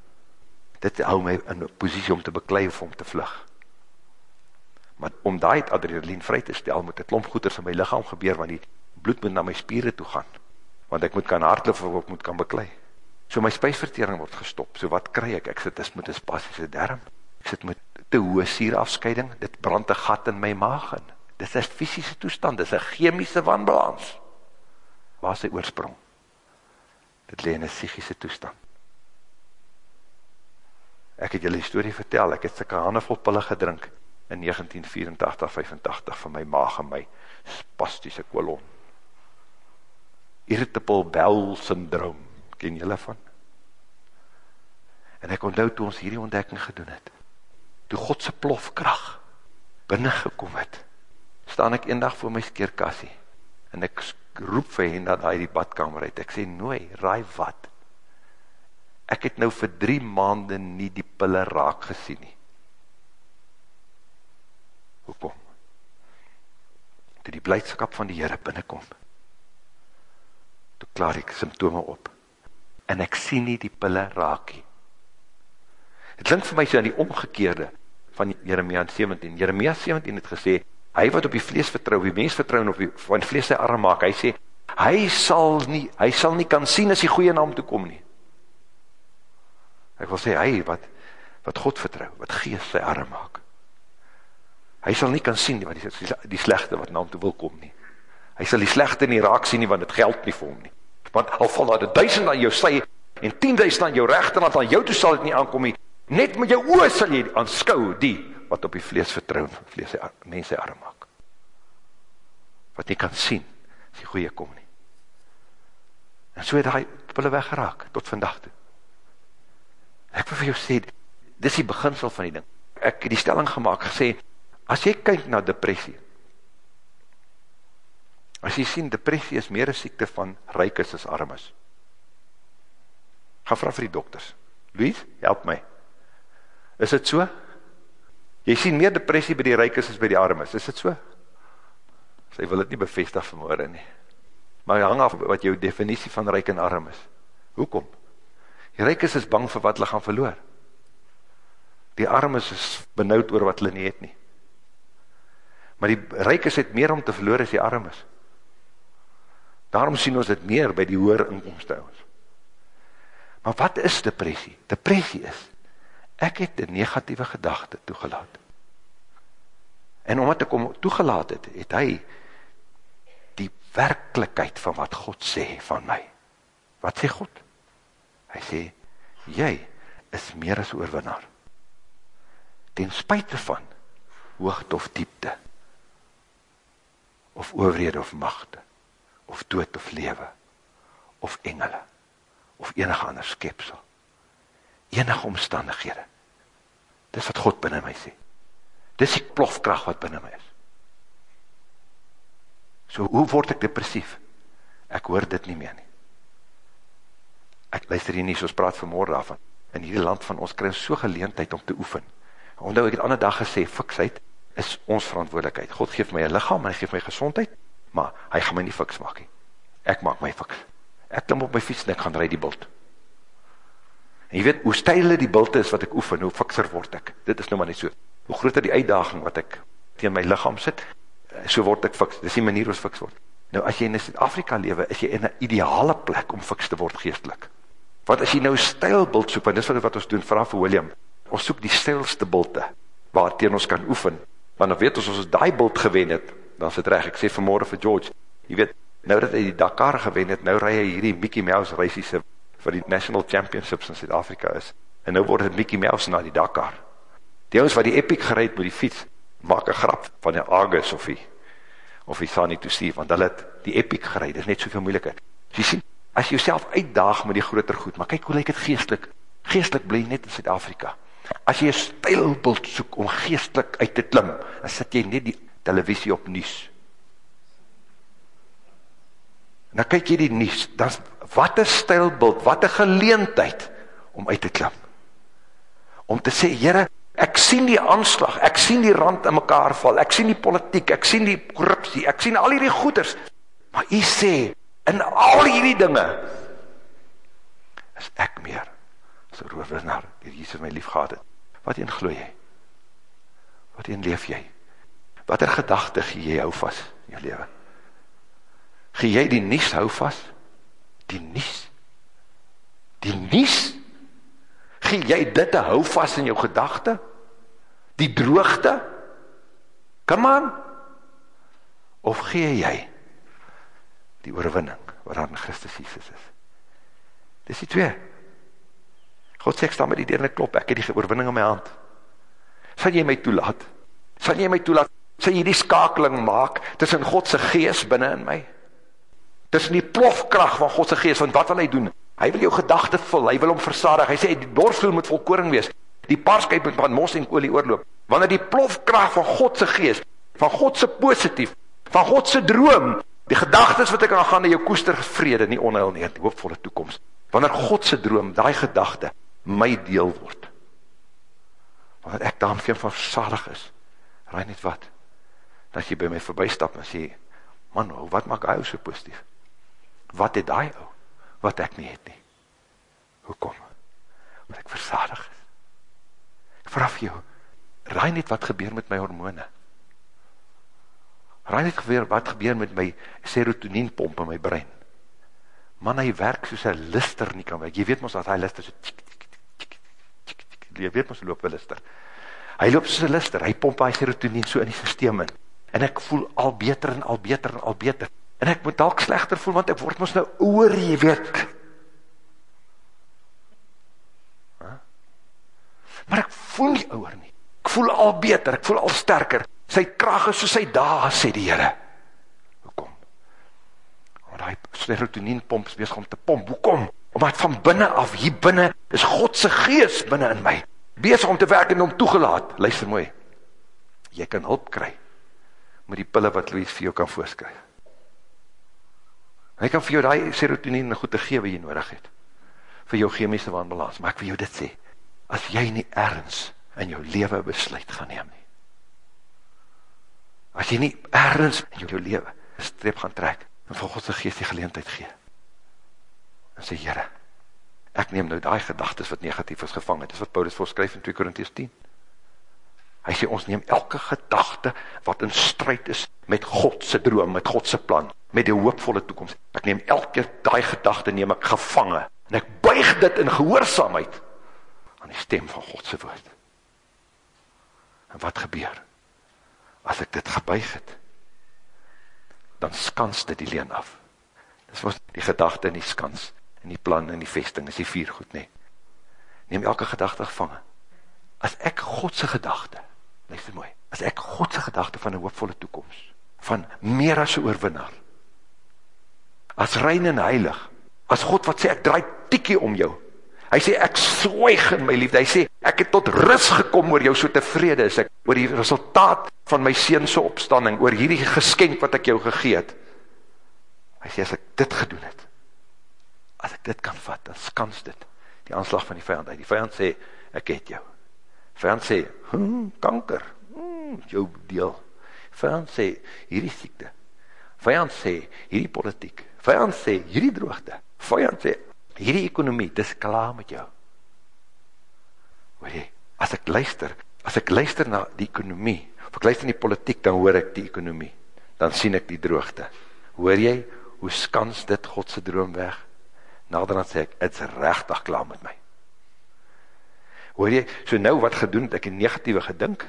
Dit hou my in positie om te beklei of om te vlug. Maar om die adrenaline vry te stel, moet het lompgoeders in my lichaam gebeur, want die bloed moet na my spieren toe gaan, want ek moet kan hardloop of ek moet kan beklei. So my spijsvertering word gestop, so wat kry ek? Ek sit is met een spasiese derm, ek sit met te hoë sierafscheiding, dit brand een gat in my maag in, dit is een fysische toestand, dit is een chemische wanbalans, waar is die oorsprong? Dit leen een psychische toestand. Ek het julle story vertel, ek het sikke handevol pille gedrink, in 1984-85 van my maag en my spastische kolon. Irritable bowel syndroom, ken julle van? En ek onthou toe ons hierdie ontdekking gedoen het, toe Godse plofkracht binnengekom het, staan ek een dag voor my skeerkassie, en ek roep vir hen dat hy die badkamer uit, ek sê, nooi, raai wat, ek het nou vir drie maanden nie die pille raak gesien nie, hoekom? Toe die blijdskap van die Heere binnenkom, toe klaar ek symptome op, en ek sien nie die pille raak nie, Het link vir my so aan die omgekeerde, van Jeremia 17. Jeremia 17 het gesê, hy wat op die vlees vertrouw, die mens vertrouw en op die, van vlees sy arm maak, hy sê, hy sal nie, hy sal nie kan sien as die goeie naam toekom nie. Ek wil sê, hy wat, wat God vertrouw, wat geest sy arm maak, hy sal nie kan sien nie, wat die, die slechte wat naam toe wil kom nie. Hy sal die slechte nie raak sien nie, want het geld nie vir hom nie. Want al val daar duisend aan jou sy, en tienduisend aan jou rechter, en aan jou toe sal het nie aankom nie, Net met jou oor sal jy aanskou die wat op die vlees vertrouw, vlees sy, mens sy arm maak. Wat jy kan sien, as die goeie kom nie. En so het hy op hulle weggeraak, tot vandag toe. Ek wil vir jou sê, dit is die beginsel van die ding. Ek het die stelling gemaakt, gesê, as jy kyk na depressie, as jy sien, depressie is meer een siekte van rijkes as armes. Ga vraag vir die dokters. Louise, help my. Is het so? Jy sien meer depressie by die rijkes as by die armes. Is het so? Sy wil het nie bevestig vanmorgen nie. Maar hang af wat jou definitie van rijk en arm is. Hoekom? Die rijkes is bang vir wat hulle gaan verloor. Die armes is benauwd oor wat hulle nie het nie. Maar die rijkes het meer om te verloor as die armes. Daarom sien ons het meer by die hoer inkomste ons. Maar wat is depressie? Depressie is, ek het die negatieve gedachte toegelaat. En omdat ek om toegelaat het, het hy die werkelijkheid van wat God sê van my. Wat sê God? Hy sê, jy is meer as oorwinnaar. Ten spuite van hoogte of diepte, of overhede of machte, of dood of lewe, of engele, of enige ander skepsel, enige omstandighede. Dis wat God binnen my sê. Dis die plofkracht wat binnen my is. So hoe word ek depressief? Ek hoor dit nie meer nie. Ek luister hier nie, soos praat vanmorgen daarvan. In hierdie land van ons krijg so geleentheid om te oefen. Omdat ek het ander dag gesê, fiksheid is ons verantwoordelikheid. God geef my een lichaam hy geef my gezondheid, maar hy gaan my nie fiks maak nie. Ek maak my fiks. Ek klim op my fiets en ek gaan rijd die bult. En jy weet, hoe stijle die bult is wat ek oefen, hoe fikser word ek. Dit is nou maar nie so. Hoe groter die uitdaging wat ek tegen my lichaam sit, so word ek fiks. Dit is die manier hoe fiks word. Nou, as jy in Afrika lewe, is jy in een ideale plek om fiks te word geestelik. Want as jy nou stijlbult soek, want dit is wat ons doen, vraag vir William, ons soek die stijlste bulte, waar tegen ons kan oefen, want dan weet ons, as ons die bult gewen het, dan is het recht, ek sê vanmorgen vir George, jy weet, nou dat hy die Dakar gewen het, nou rij hy hierdie Mickey Mouse reisies vir die National Championships in Zuid-Afrika is, en nou word het Mickey Mouse na die Dakar. Die ons wat die Epic gereid met die fiets, maak een grap van die Argus of die, of die Sunny to see, want hulle het die Epic gereid, dit is net soveel moeilijkheid. So jy sien, as jy jouself uitdaag met die groter goed, maar kyk hoe lyk het geestelik, geestelik bly net in Zuid-Afrika. As jy een stijlbeeld soek om geestelik uit te klim, dan sit jy net die televisie op nies. En dan kyk jy die nies, dan wat een stijlbeeld, wat een geleentheid om uit te klim. Om te sê, jyre, ek sien die aanslag, ek sien die rand in mekaar val, ek sien die politiek, ek sien die korruptie, ek sien al die goeders, maar jy sê, in al die dinge, is ek meer, so roofwinnaar, die Jesus my lief gehad het. Wat een gloe jy? Wat een leef jy? Wat er gedachte gee jy hou vast in jou leven? Gee jy die nies hou vast? Die nies? Die nies? Gee jy dit te hou vast in jou gedachte? Die droogte? Come on! Of gee jy die oorwinning waaraan Christus Jesus is? Dis die twee. God sê, ek sta met die deur en ek klop, ek het die oorwinning in my hand. Sal jy my toelaat? Sal jy my toelaat? Sal jy die skakeling maak tussen Godse geest binnen in my? Tussen die plofkracht van Godse geest, want wat wil hy doen? Hy wil jou gedachte vul, hy wil hom versadig, hy sê, die doorvloel moet volkoring wees, die paarskuip moet van mos en olie oorloop, wanneer die plofkracht van Godse geest, van Godse positief, van Godse droom, die gedagtes wat ek aan gaan, jou koester vrede, nie onheil nie, die hoopvolle toekomst, wanneer Godse droom, die gedachte, my deel word. Want ek daarom geen van versadig is. Raai net wat. Dat jy by my voorbij stap en sê, man, wat maak hy so positief? Wat het hy ou? Wat ek nie het nie. Hoekom? Want ek versadig is. Ek vraag jou, raai net wat gebeur met my hormone. Raai net gebeur, wat gebeur met my serotonienpomp in my brein. Man, hy werk soos hy lister nie kan werk. Jy weet ons dat hy lister so tjik, tjik, jy weet ons loop wel lister. Hy loop soos een lister, hy pomp hy serotonien so in die systeem in, en ek voel al beter en al beter en al beter, en ek moet dalk slechter voel, want ek word ons nou oor, jy weet. Huh? Maar ek voel nie oor nie, ek voel al beter, ek voel al sterker, sy kracht is soos sy daar, sê die Heere. Hoekom? Want hy serotonien pomp is bezig om te pomp, hoekom? Omdat van binnen af, hier binnen, is Godse geest binnen in my. Bezig om te werk en om toegelaat. Luister mooi. Jy kan hulp kry met die pille wat Louis vir jou kan voorskryf. Hy kan vir jou die serotonine goed te gee wat jy nodig het, vir jou chemiese wanbalans, maar ek wil jou dit sê, as jy nie ergens in jou leven besluit gaan neem nie, as jy nie ergens in jou leven streep gaan trek, en vir Godse geest die geleentheid gee, en sê, Heere, ek neem nou die gedagtes wat negatief is gevangen, dit is wat Paulus voorskryf in 2 Korinties 10, hy sê, ons neem elke gedachte wat in strijd is met Godse droom, met Godse plan, met die hoopvolle toekomst, ek neem elke die gedachte neem ek gevangen, en ek buig dit in gehoorzaamheid, aan die stem van Godse woord, en wat gebeur, as ek dit gebuig het, dan skans dit die leen af, dis was die gedachte in die skans, en die plan en die vesting, is die vier goed nie, neem elke gedachte gevangen, as ek Godse gedachte, luister mooi, as ek Godse gedachte van een hoopvolle toekomst, van meer as een oorwinnaar, as rein en heilig, as God wat sê, ek draai tikkie om jou, hy sê, ek swaig in my liefde, hy sê, ek het tot rust gekom oor jou, so tevrede is ek, oor die resultaat van my seense opstanding, oor hierdie geskenk wat ek jou gegeet, hy sê, as ek dit gedoen het, as ek dit kan vat, dan skans dit, die aanslag van die vijand, die vijand sê, ek het jou, vijand sê, hm, kanker, hm, jou deel, vijand sê, hierdie siekte, vijand sê, hierdie politiek, vijand sê, hierdie droogte, vijand sê, hierdie ekonomie, dis klaar met jou, hoor jy, as ek luister, as ek luister na die ekonomie, of ek luister na die politiek, dan hoor ek die ekonomie, dan sien ek die droogte, hoor jy, hoe skans dit Godse droom weg, nader dan sê ek, het is rechtig klaar met my, hoor jy, so nou wat gedoen, ek een negatieve gedink,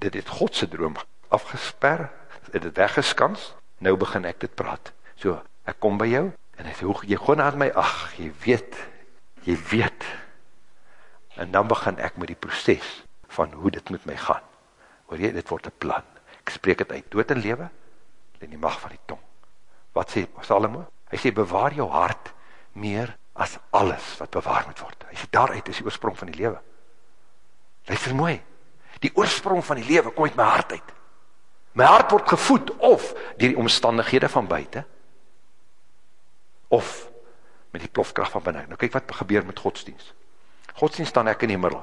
dit het Godse droom afgesper, het het weggeskans, nou begin ek dit praat, so, ek kom by jou, en hy sê, hoe, jy gewoon aan my, ach, jy weet, jy weet, en dan begin ek met die proces, van hoe dit met my gaan, hoor jy, dit word een plan, ek spreek het uit dood en lewe, in die macht van die tong, wat sê Salomo, hy sê, bewaar jou hart, meer as alles, wat bewaar moet word, hy sê, daaruit is die oorsprong van die lewe, luister mooi, die oorsprong van die lewe, kom uit my hart uit, my hart word gevoed, of, die omstandighede van buiten, of met die plofkracht van binnen. Nou kyk wat gebeur met godsdienst. Godsdienst staan ek in die middel.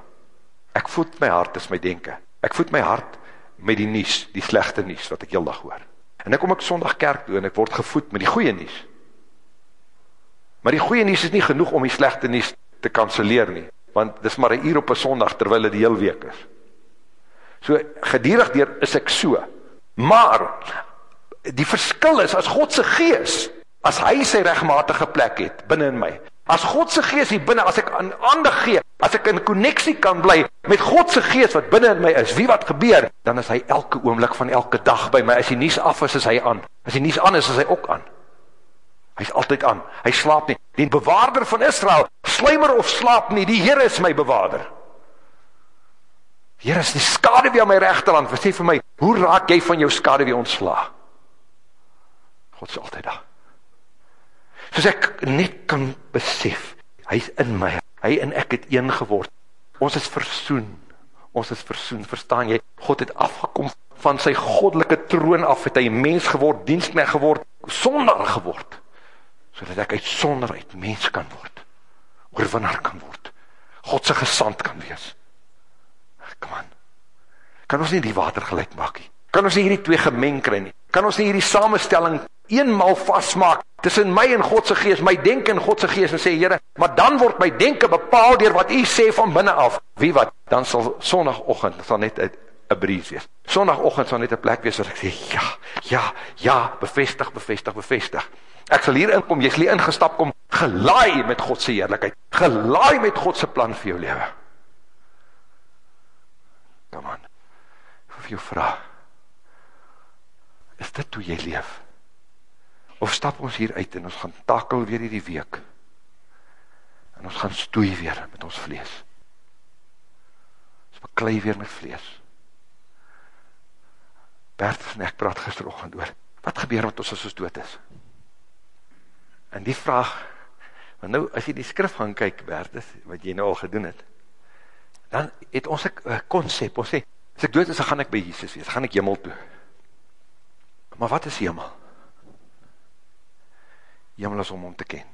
Ek voed my hart, is my denken. Ek voed my hart met die nies, die slechte nies, wat ek heel dag hoor. En dan kom ek sondag kerk toe, en ek word gevoed met die goeie nies. Maar die goeie nies is nie genoeg om die slechte nies te kanseleer nie, want dis maar een uur op een sondag, terwijl het die heel week is. So, gedierig dier is ek so. Maar, die verskil is, as Godse geest, as hy sy rechtmatige plek het, binnen in my, as Godse geest hier binnen, as ek aan ander gee, as ek in connectie kan bly, met Godse geest wat binnen in my is, wie wat gebeur, dan is hy elke oomlik van elke dag by my, as die nies af is, is hy aan, as die nies aan is, is hy ook aan, hy is altyd aan, hy slaap nie, die bewaarder van Israel, sluimer of slaap nie, die Heer is my bewaarder, Heer is die skade wie aan my rechterland, wat sê vir my, hoe raak jy van jou skade wie ontsla? God is altyd daar, soos ek net kan besef, hy is in my, hy en ek het een geword, ons is versoen, ons is versoen, verstaan jy, God het afgekom van sy goddelike troon af, het hy mens geword, dienstmeer geword, sonder geword, so dat ek uit sonder uit mens kan word, oorwinnaar kan word, Godse gesand kan wees, kom aan, kan ons nie die water gelijk maak nie, kan ons nie hierdie twee gemeng kry nie, kan ons nie hierdie samenstelling eenmaal vastmaak, tussen my en Godse geest, my denken in Godse geest, en sê, Heere, maar dan word my denken bepaald door wat u sê van binnen af, wie wat, dan sal sondagochtend, sal net een bries wees, sondagochtend sal net een plek wees, waar ek sê, ja, ja, ja, bevestig, bevestig, bevestig, ek sal hier inkom, jy sal hier ingestap kom, gelaai met Godse heerlijkheid, gelaai met Godse plan vir jou leven, kom aan, vir jou vraag, is dit hoe jy leef? Of stap ons hier uit en ons gaan takel weer die week en ons gaan stoei weer met ons vlees. Ons beklei weer met vlees. Bert en ek praat gisterochtend oor, wat gebeur met ons as ons dood is? En die vraag, want nou as jy die skrif gaan kyk, Bert, wat jy nou al gedoen het, dan het ons een concept, ons sê, as ek dood is, dan gaan ek by Jesus wees, gaan ek jimmel toe. Maar wat is jimmel? Hemel is om om te ken.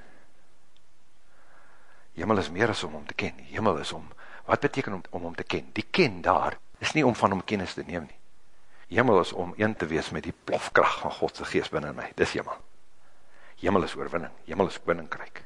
Hemel is meer as om om te ken. Hemel is om, wat beteken om, om om te ken? Die ken daar, is nie om van om kennis te neem nie. Hemel is om een te wees met die plofkracht van Godse geest binnen my. Dis hemel. Hemel is oorwinning. Hemel is koninkryk.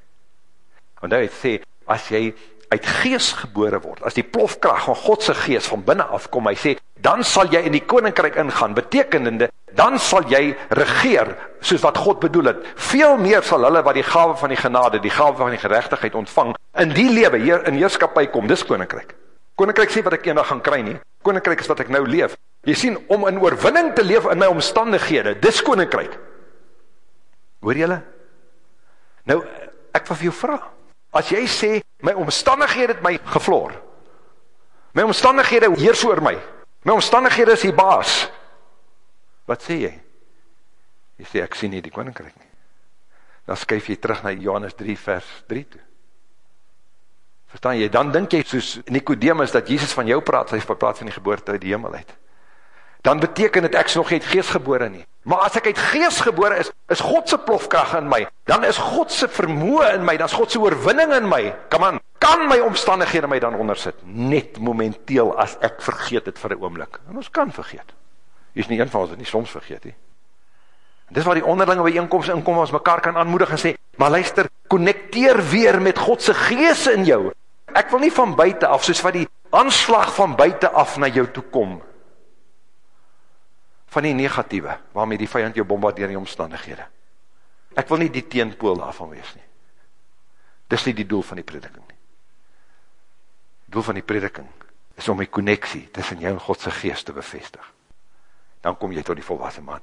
Want hy sê, as jy uit geest gebore word, as die plofkracht van Godse geest van binnen afkom, hy sê, dan sal jy in die koninkryk ingaan, betekenende, dan sal jy regeer, soos wat God bedoel het. Veel meer sal hulle wat die gave van die genade, die gave van die gerechtigheid ontvang, in die lewe, hier in heerskapie kom, dis koninkryk. Koninkryk sê wat ek eendag gaan kry nie, koninkryk is wat ek nou leef. Jy sien, om in oorwinning te leef in my omstandighede, dis koninkryk. Hoor jylle? Nou, ek wil vir jou vraag, as jy sê, my omstandighede het my gevloor, my omstandighede heers oor my, my omstandighede is die baas, wat sê jy? Jy sê, ek sien nie die koninkryk nie. Dan skuif jy terug na Johannes 3 vers 3 toe. Verstaan jy? Dan dink jy soos Nicodemus dat Jesus van jou praat, sy praat van die geboorte uit die hemel uit. Dan beteken het ek nog nie uit geest gebore nie. Maar as ek uit geest gebore is, is Godse plofkracht in my, dan is Godse vermoe in my, dan is Godse oorwinning in my. Kom aan, kan my omstandighede my dan ondersit? Net momenteel as ek vergeet het vir die oomlik. En ons kan vergeet. Jy is nie een van ons wat nie soms vergeet nie. Dis waar die onderlinge bijeenkomst inkom, ons mekaar kan aanmoedig en sê, maar luister, connecteer weer met Godse geest in jou, ek wil nie van buiten af, soos wat die aanslag van buiten af na jou toe kom, van die negatieve, waarmee die vijand jou bombardeer in die omstandighede. Ek wil nie die teenpool daarvan wees nie. Dis nie die doel van die prediking nie. Doel van die prediking is om die connectie tussen jou en Godse geest te bevestig. Dan kom jy tot die volwassen man.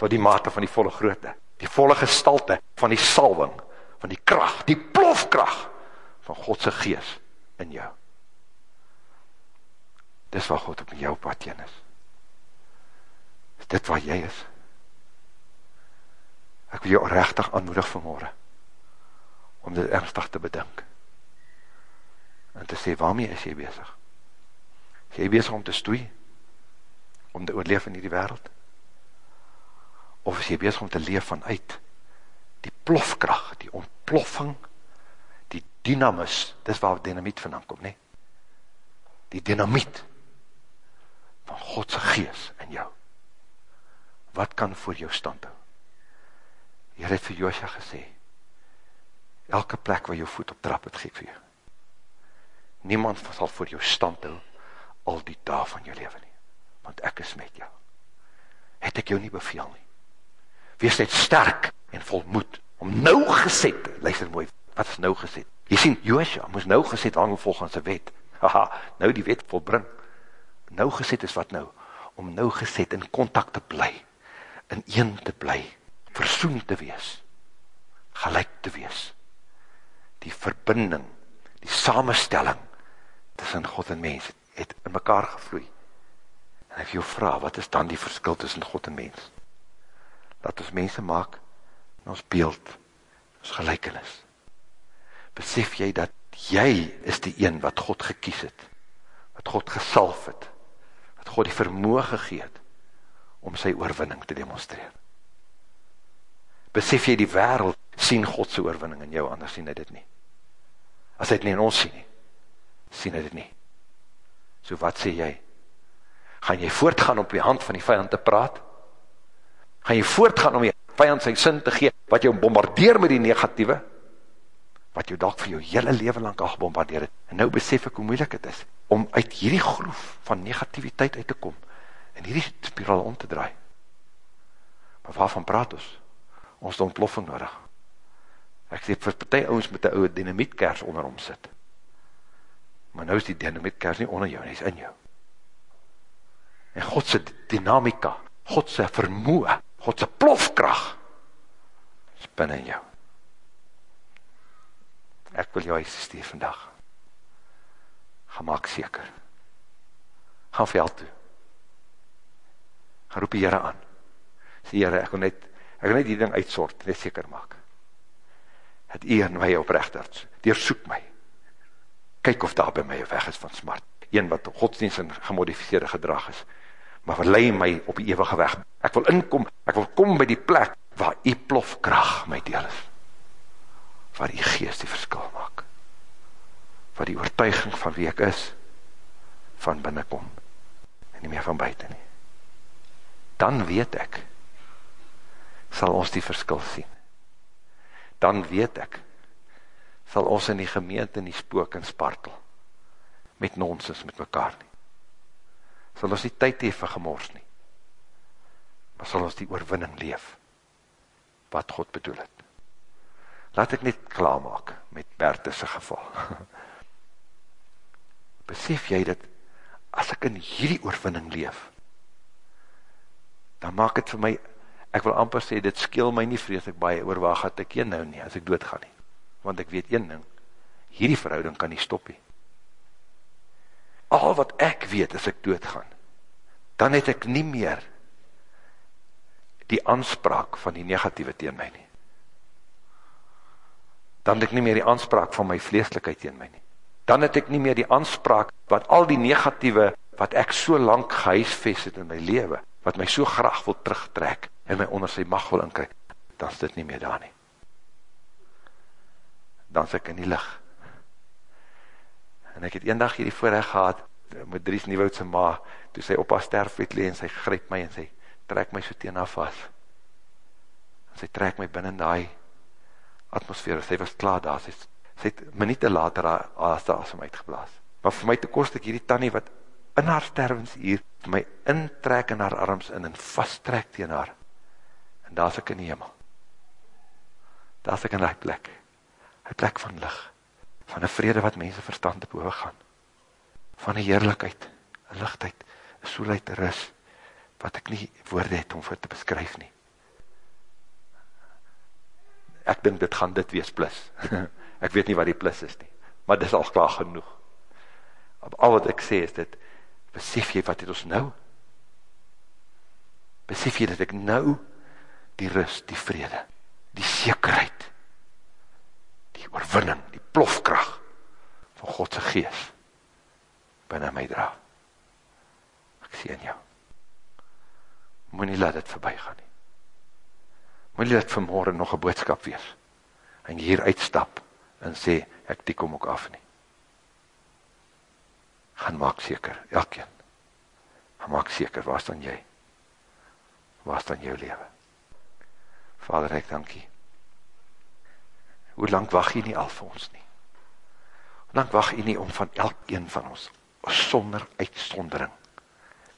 Tot die mate van die volle grootte, die volle gestalte van die salwing, van die kracht, die plofkracht van Godse gees in jou. Dis wat God op jou pad teen is. Dit wat jy is? Ek wil jou rechtig aanmoedig vanmorgen om dit ernstig te bedink en te sê, waarmee is jy bezig? Is jy bezig om te stoei? Om te oorleef in die wereld? Of is jy bezig om te leef vanuit die plofkracht, die ontploffing dynamis, dis waar dynamiet vandaan kom, nie? Die dynamiet van Godse gees in jou. Wat kan voor jou stand hou? Heer het vir Joosja gesê, elke plek waar jou voet op trap het, geef vir jou. Niemand sal voor jou stand hou al die dag van jou leven nie, want ek is met jou. Het ek jou nie beveel nie. Wees net sterk en volmoed, om nou geset, luister mooi, wat is nou geset? Jy sien, Joosja moes nou geset handel volgens die wet. Haha, nou die wet volbring. Nou geset is wat nou? Om nou geset in contact te bly, in een te bly, versoen te wees, gelijk te wees. Die verbinding, die samenstelling tussen God en mens het in mekaar gevloei. En ek jou vraag, wat is dan die verskil tussen God en mens? Laat ons mense maak in ons beeld, ons gelijkenis besef jy dat jy is die een wat God gekies het, wat God gesalf het, wat God die vermoe gegeet, om sy oorwinning te demonstreer. Besef jy die wereld, sien Godse oorwinning in jou, anders sien hy dit nie. As hy het nie in ons sien nie, sien hy dit nie. So wat sê jy? Gaan jy voortgaan op die hand van die vijand te praat? Gaan jy voortgaan om die vijand sy sin te gee, wat jou bombardeer met die negatieve? wat jou dalk vir jou hele leven lang al gebombardeer het, en nou besef ek hoe moeilik het is, om uit hierdie groef van negativiteit uit te kom, en hierdie spiraal om te draai. Maar waarvan praat ons? Ons het ontploffing nodig. Ek sê, vir partij ons met die ouwe dynamietkers onder om sit. Maar nou is die dynamietkers nie onder jou, nie is in jou. En Godse dynamika, Godse vermoe, Godse plofkracht, is binnen jou ek wil jou assisteer vandag. Ga maak seker. Ga veld toe. Ga roep die Heere aan. Sê Heere, ek wil net, ek wil net die ding uitsort, net seker maak. Het u en my oprecht het, deersoek my. Kyk of daar by my weg is van smart. Een wat godsdienst en gemodificeerde gedrag is. Maar verlei my op die eeuwige weg. Ek wil inkom, ek wil kom by die plek waar die plofkracht my deel is, waar die geest die verskil maak, waar die oortuiging van wie ek is, van binnenkom, en nie meer van buiten nie. Dan weet ek, sal ons die verskil sien. Dan weet ek, sal ons in die gemeente nie spook en spartel, met nonsens met mekaar nie. Sal ons die tyd hee vir gemors nie, maar sal ons die oorwinning leef, wat God bedoel het. Laat ek net klaarmaak met Bertus geval. Besef jy dat, as ek in hierdie oorwinning leef, dan maak het vir my, ek wil amper sê, dit skeel my nie vrees ek baie oor waar gaat ek een nou nie, as ek dood gaan nie. Want ek weet een ding, hierdie verhouding kan nie stop nie. Al wat ek weet as ek dood gaan, dan het ek nie meer die aanspraak van die negatieve teen my nie. Dan het ek nie meer die aanspraak van my vleeslikheid teen my nie. Dan het ek nie meer die aanspraak wat al die negatieve wat ek so lang gehuisvest het in my leven, wat my so graag wil terugtrek en my onder sy mag wil inkryk, dan is dit nie meer daar nie. Dan is ek in die licht. En ek het een dag hierdie voorrecht gehad, met Dries Nieuwoudse ma, toe sy op haar sterfwet lee, en sy grijp my, en sy trek my so teen af vast. En sy trek my binnen die atmosfeer, sy was klaar daar, sy, sy het minuut later haar aaste asem uitgeblaas. Maar vir my te kost ek hierdie tannie, wat in haar stervensuur, my intrek in haar arms in, en vasttrek teen haar, en daar is ek in die hemel. Daar is ek in die plek, die plek van licht, van een vrede wat mense verstand te boven gaan, van een heerlijkheid, een lichtheid, een soelheid, een ris, wat ek nie woorde het om vir te beskryf nie. Ek dink dit gaan dit wees plus. ek weet nie wat die plus is nie, maar dit is al klaar genoeg. Al wat ek sê is dit, besef jy wat het ons nou? Besef jy dat ek nou die rust, die vrede, die zekerheid, die oorwinning, die plofkracht van Godse geest binnen my dra. Ek sê in jou. Moet nie laat het voorbij gaan nie. Moet nie laat vanmorgen nog een boodskap wees en hier uitstap en sê, ek die kom ook af nie. Gaan maak seker, elkeen. Gaan maak seker, waar staan jy? Waar staan jou leven? Vader, ek dankie. Hoe lang wacht jy nie al vir ons nie? Hoe lang wacht jy nie om van elkeen van ons, sonder uitsondering,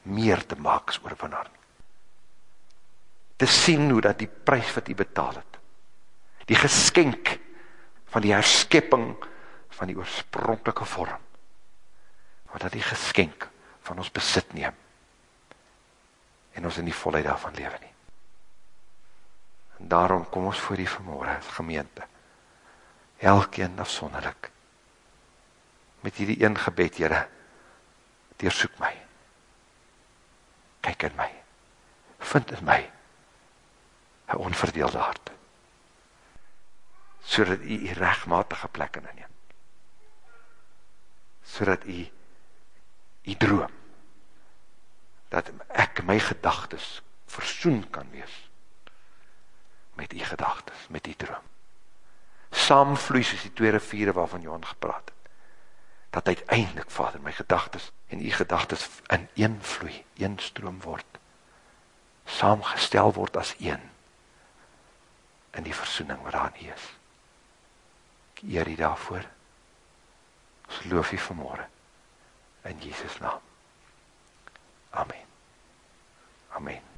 meer te maak as oorwinnaar nie? Te sien hoe dat die prijs wat jy betaal het, die geskenk van die herskepping van die oorspronkelike vorm, wat dat die geskenk van ons besit neem, en ons in die volheid daarvan leven nie. En daarom kom ons voor die vermoorde gemeente, elkeen afsonderlik, met hierdie een gebed, Heere, deersoek my, kyk in my, vind in my, een onverdeelde hart, so dat jy die rechtmatige plek in neem, so dat jy die droom, dat ek my gedagtes versoen kan wees, met die gedagtes, met die droom. Saamvloeis is die twee riviere waarvan Johan gepraat het. Dat uiteindelik, vader, my gedagtes en die gedagtes in een vloei, een stroom word, saamgestel word as een, in die versoening wat daar nie is. Ek eer die daarvoor, ons loof die vanmorgen, In Jesus' name. Amen. Amen.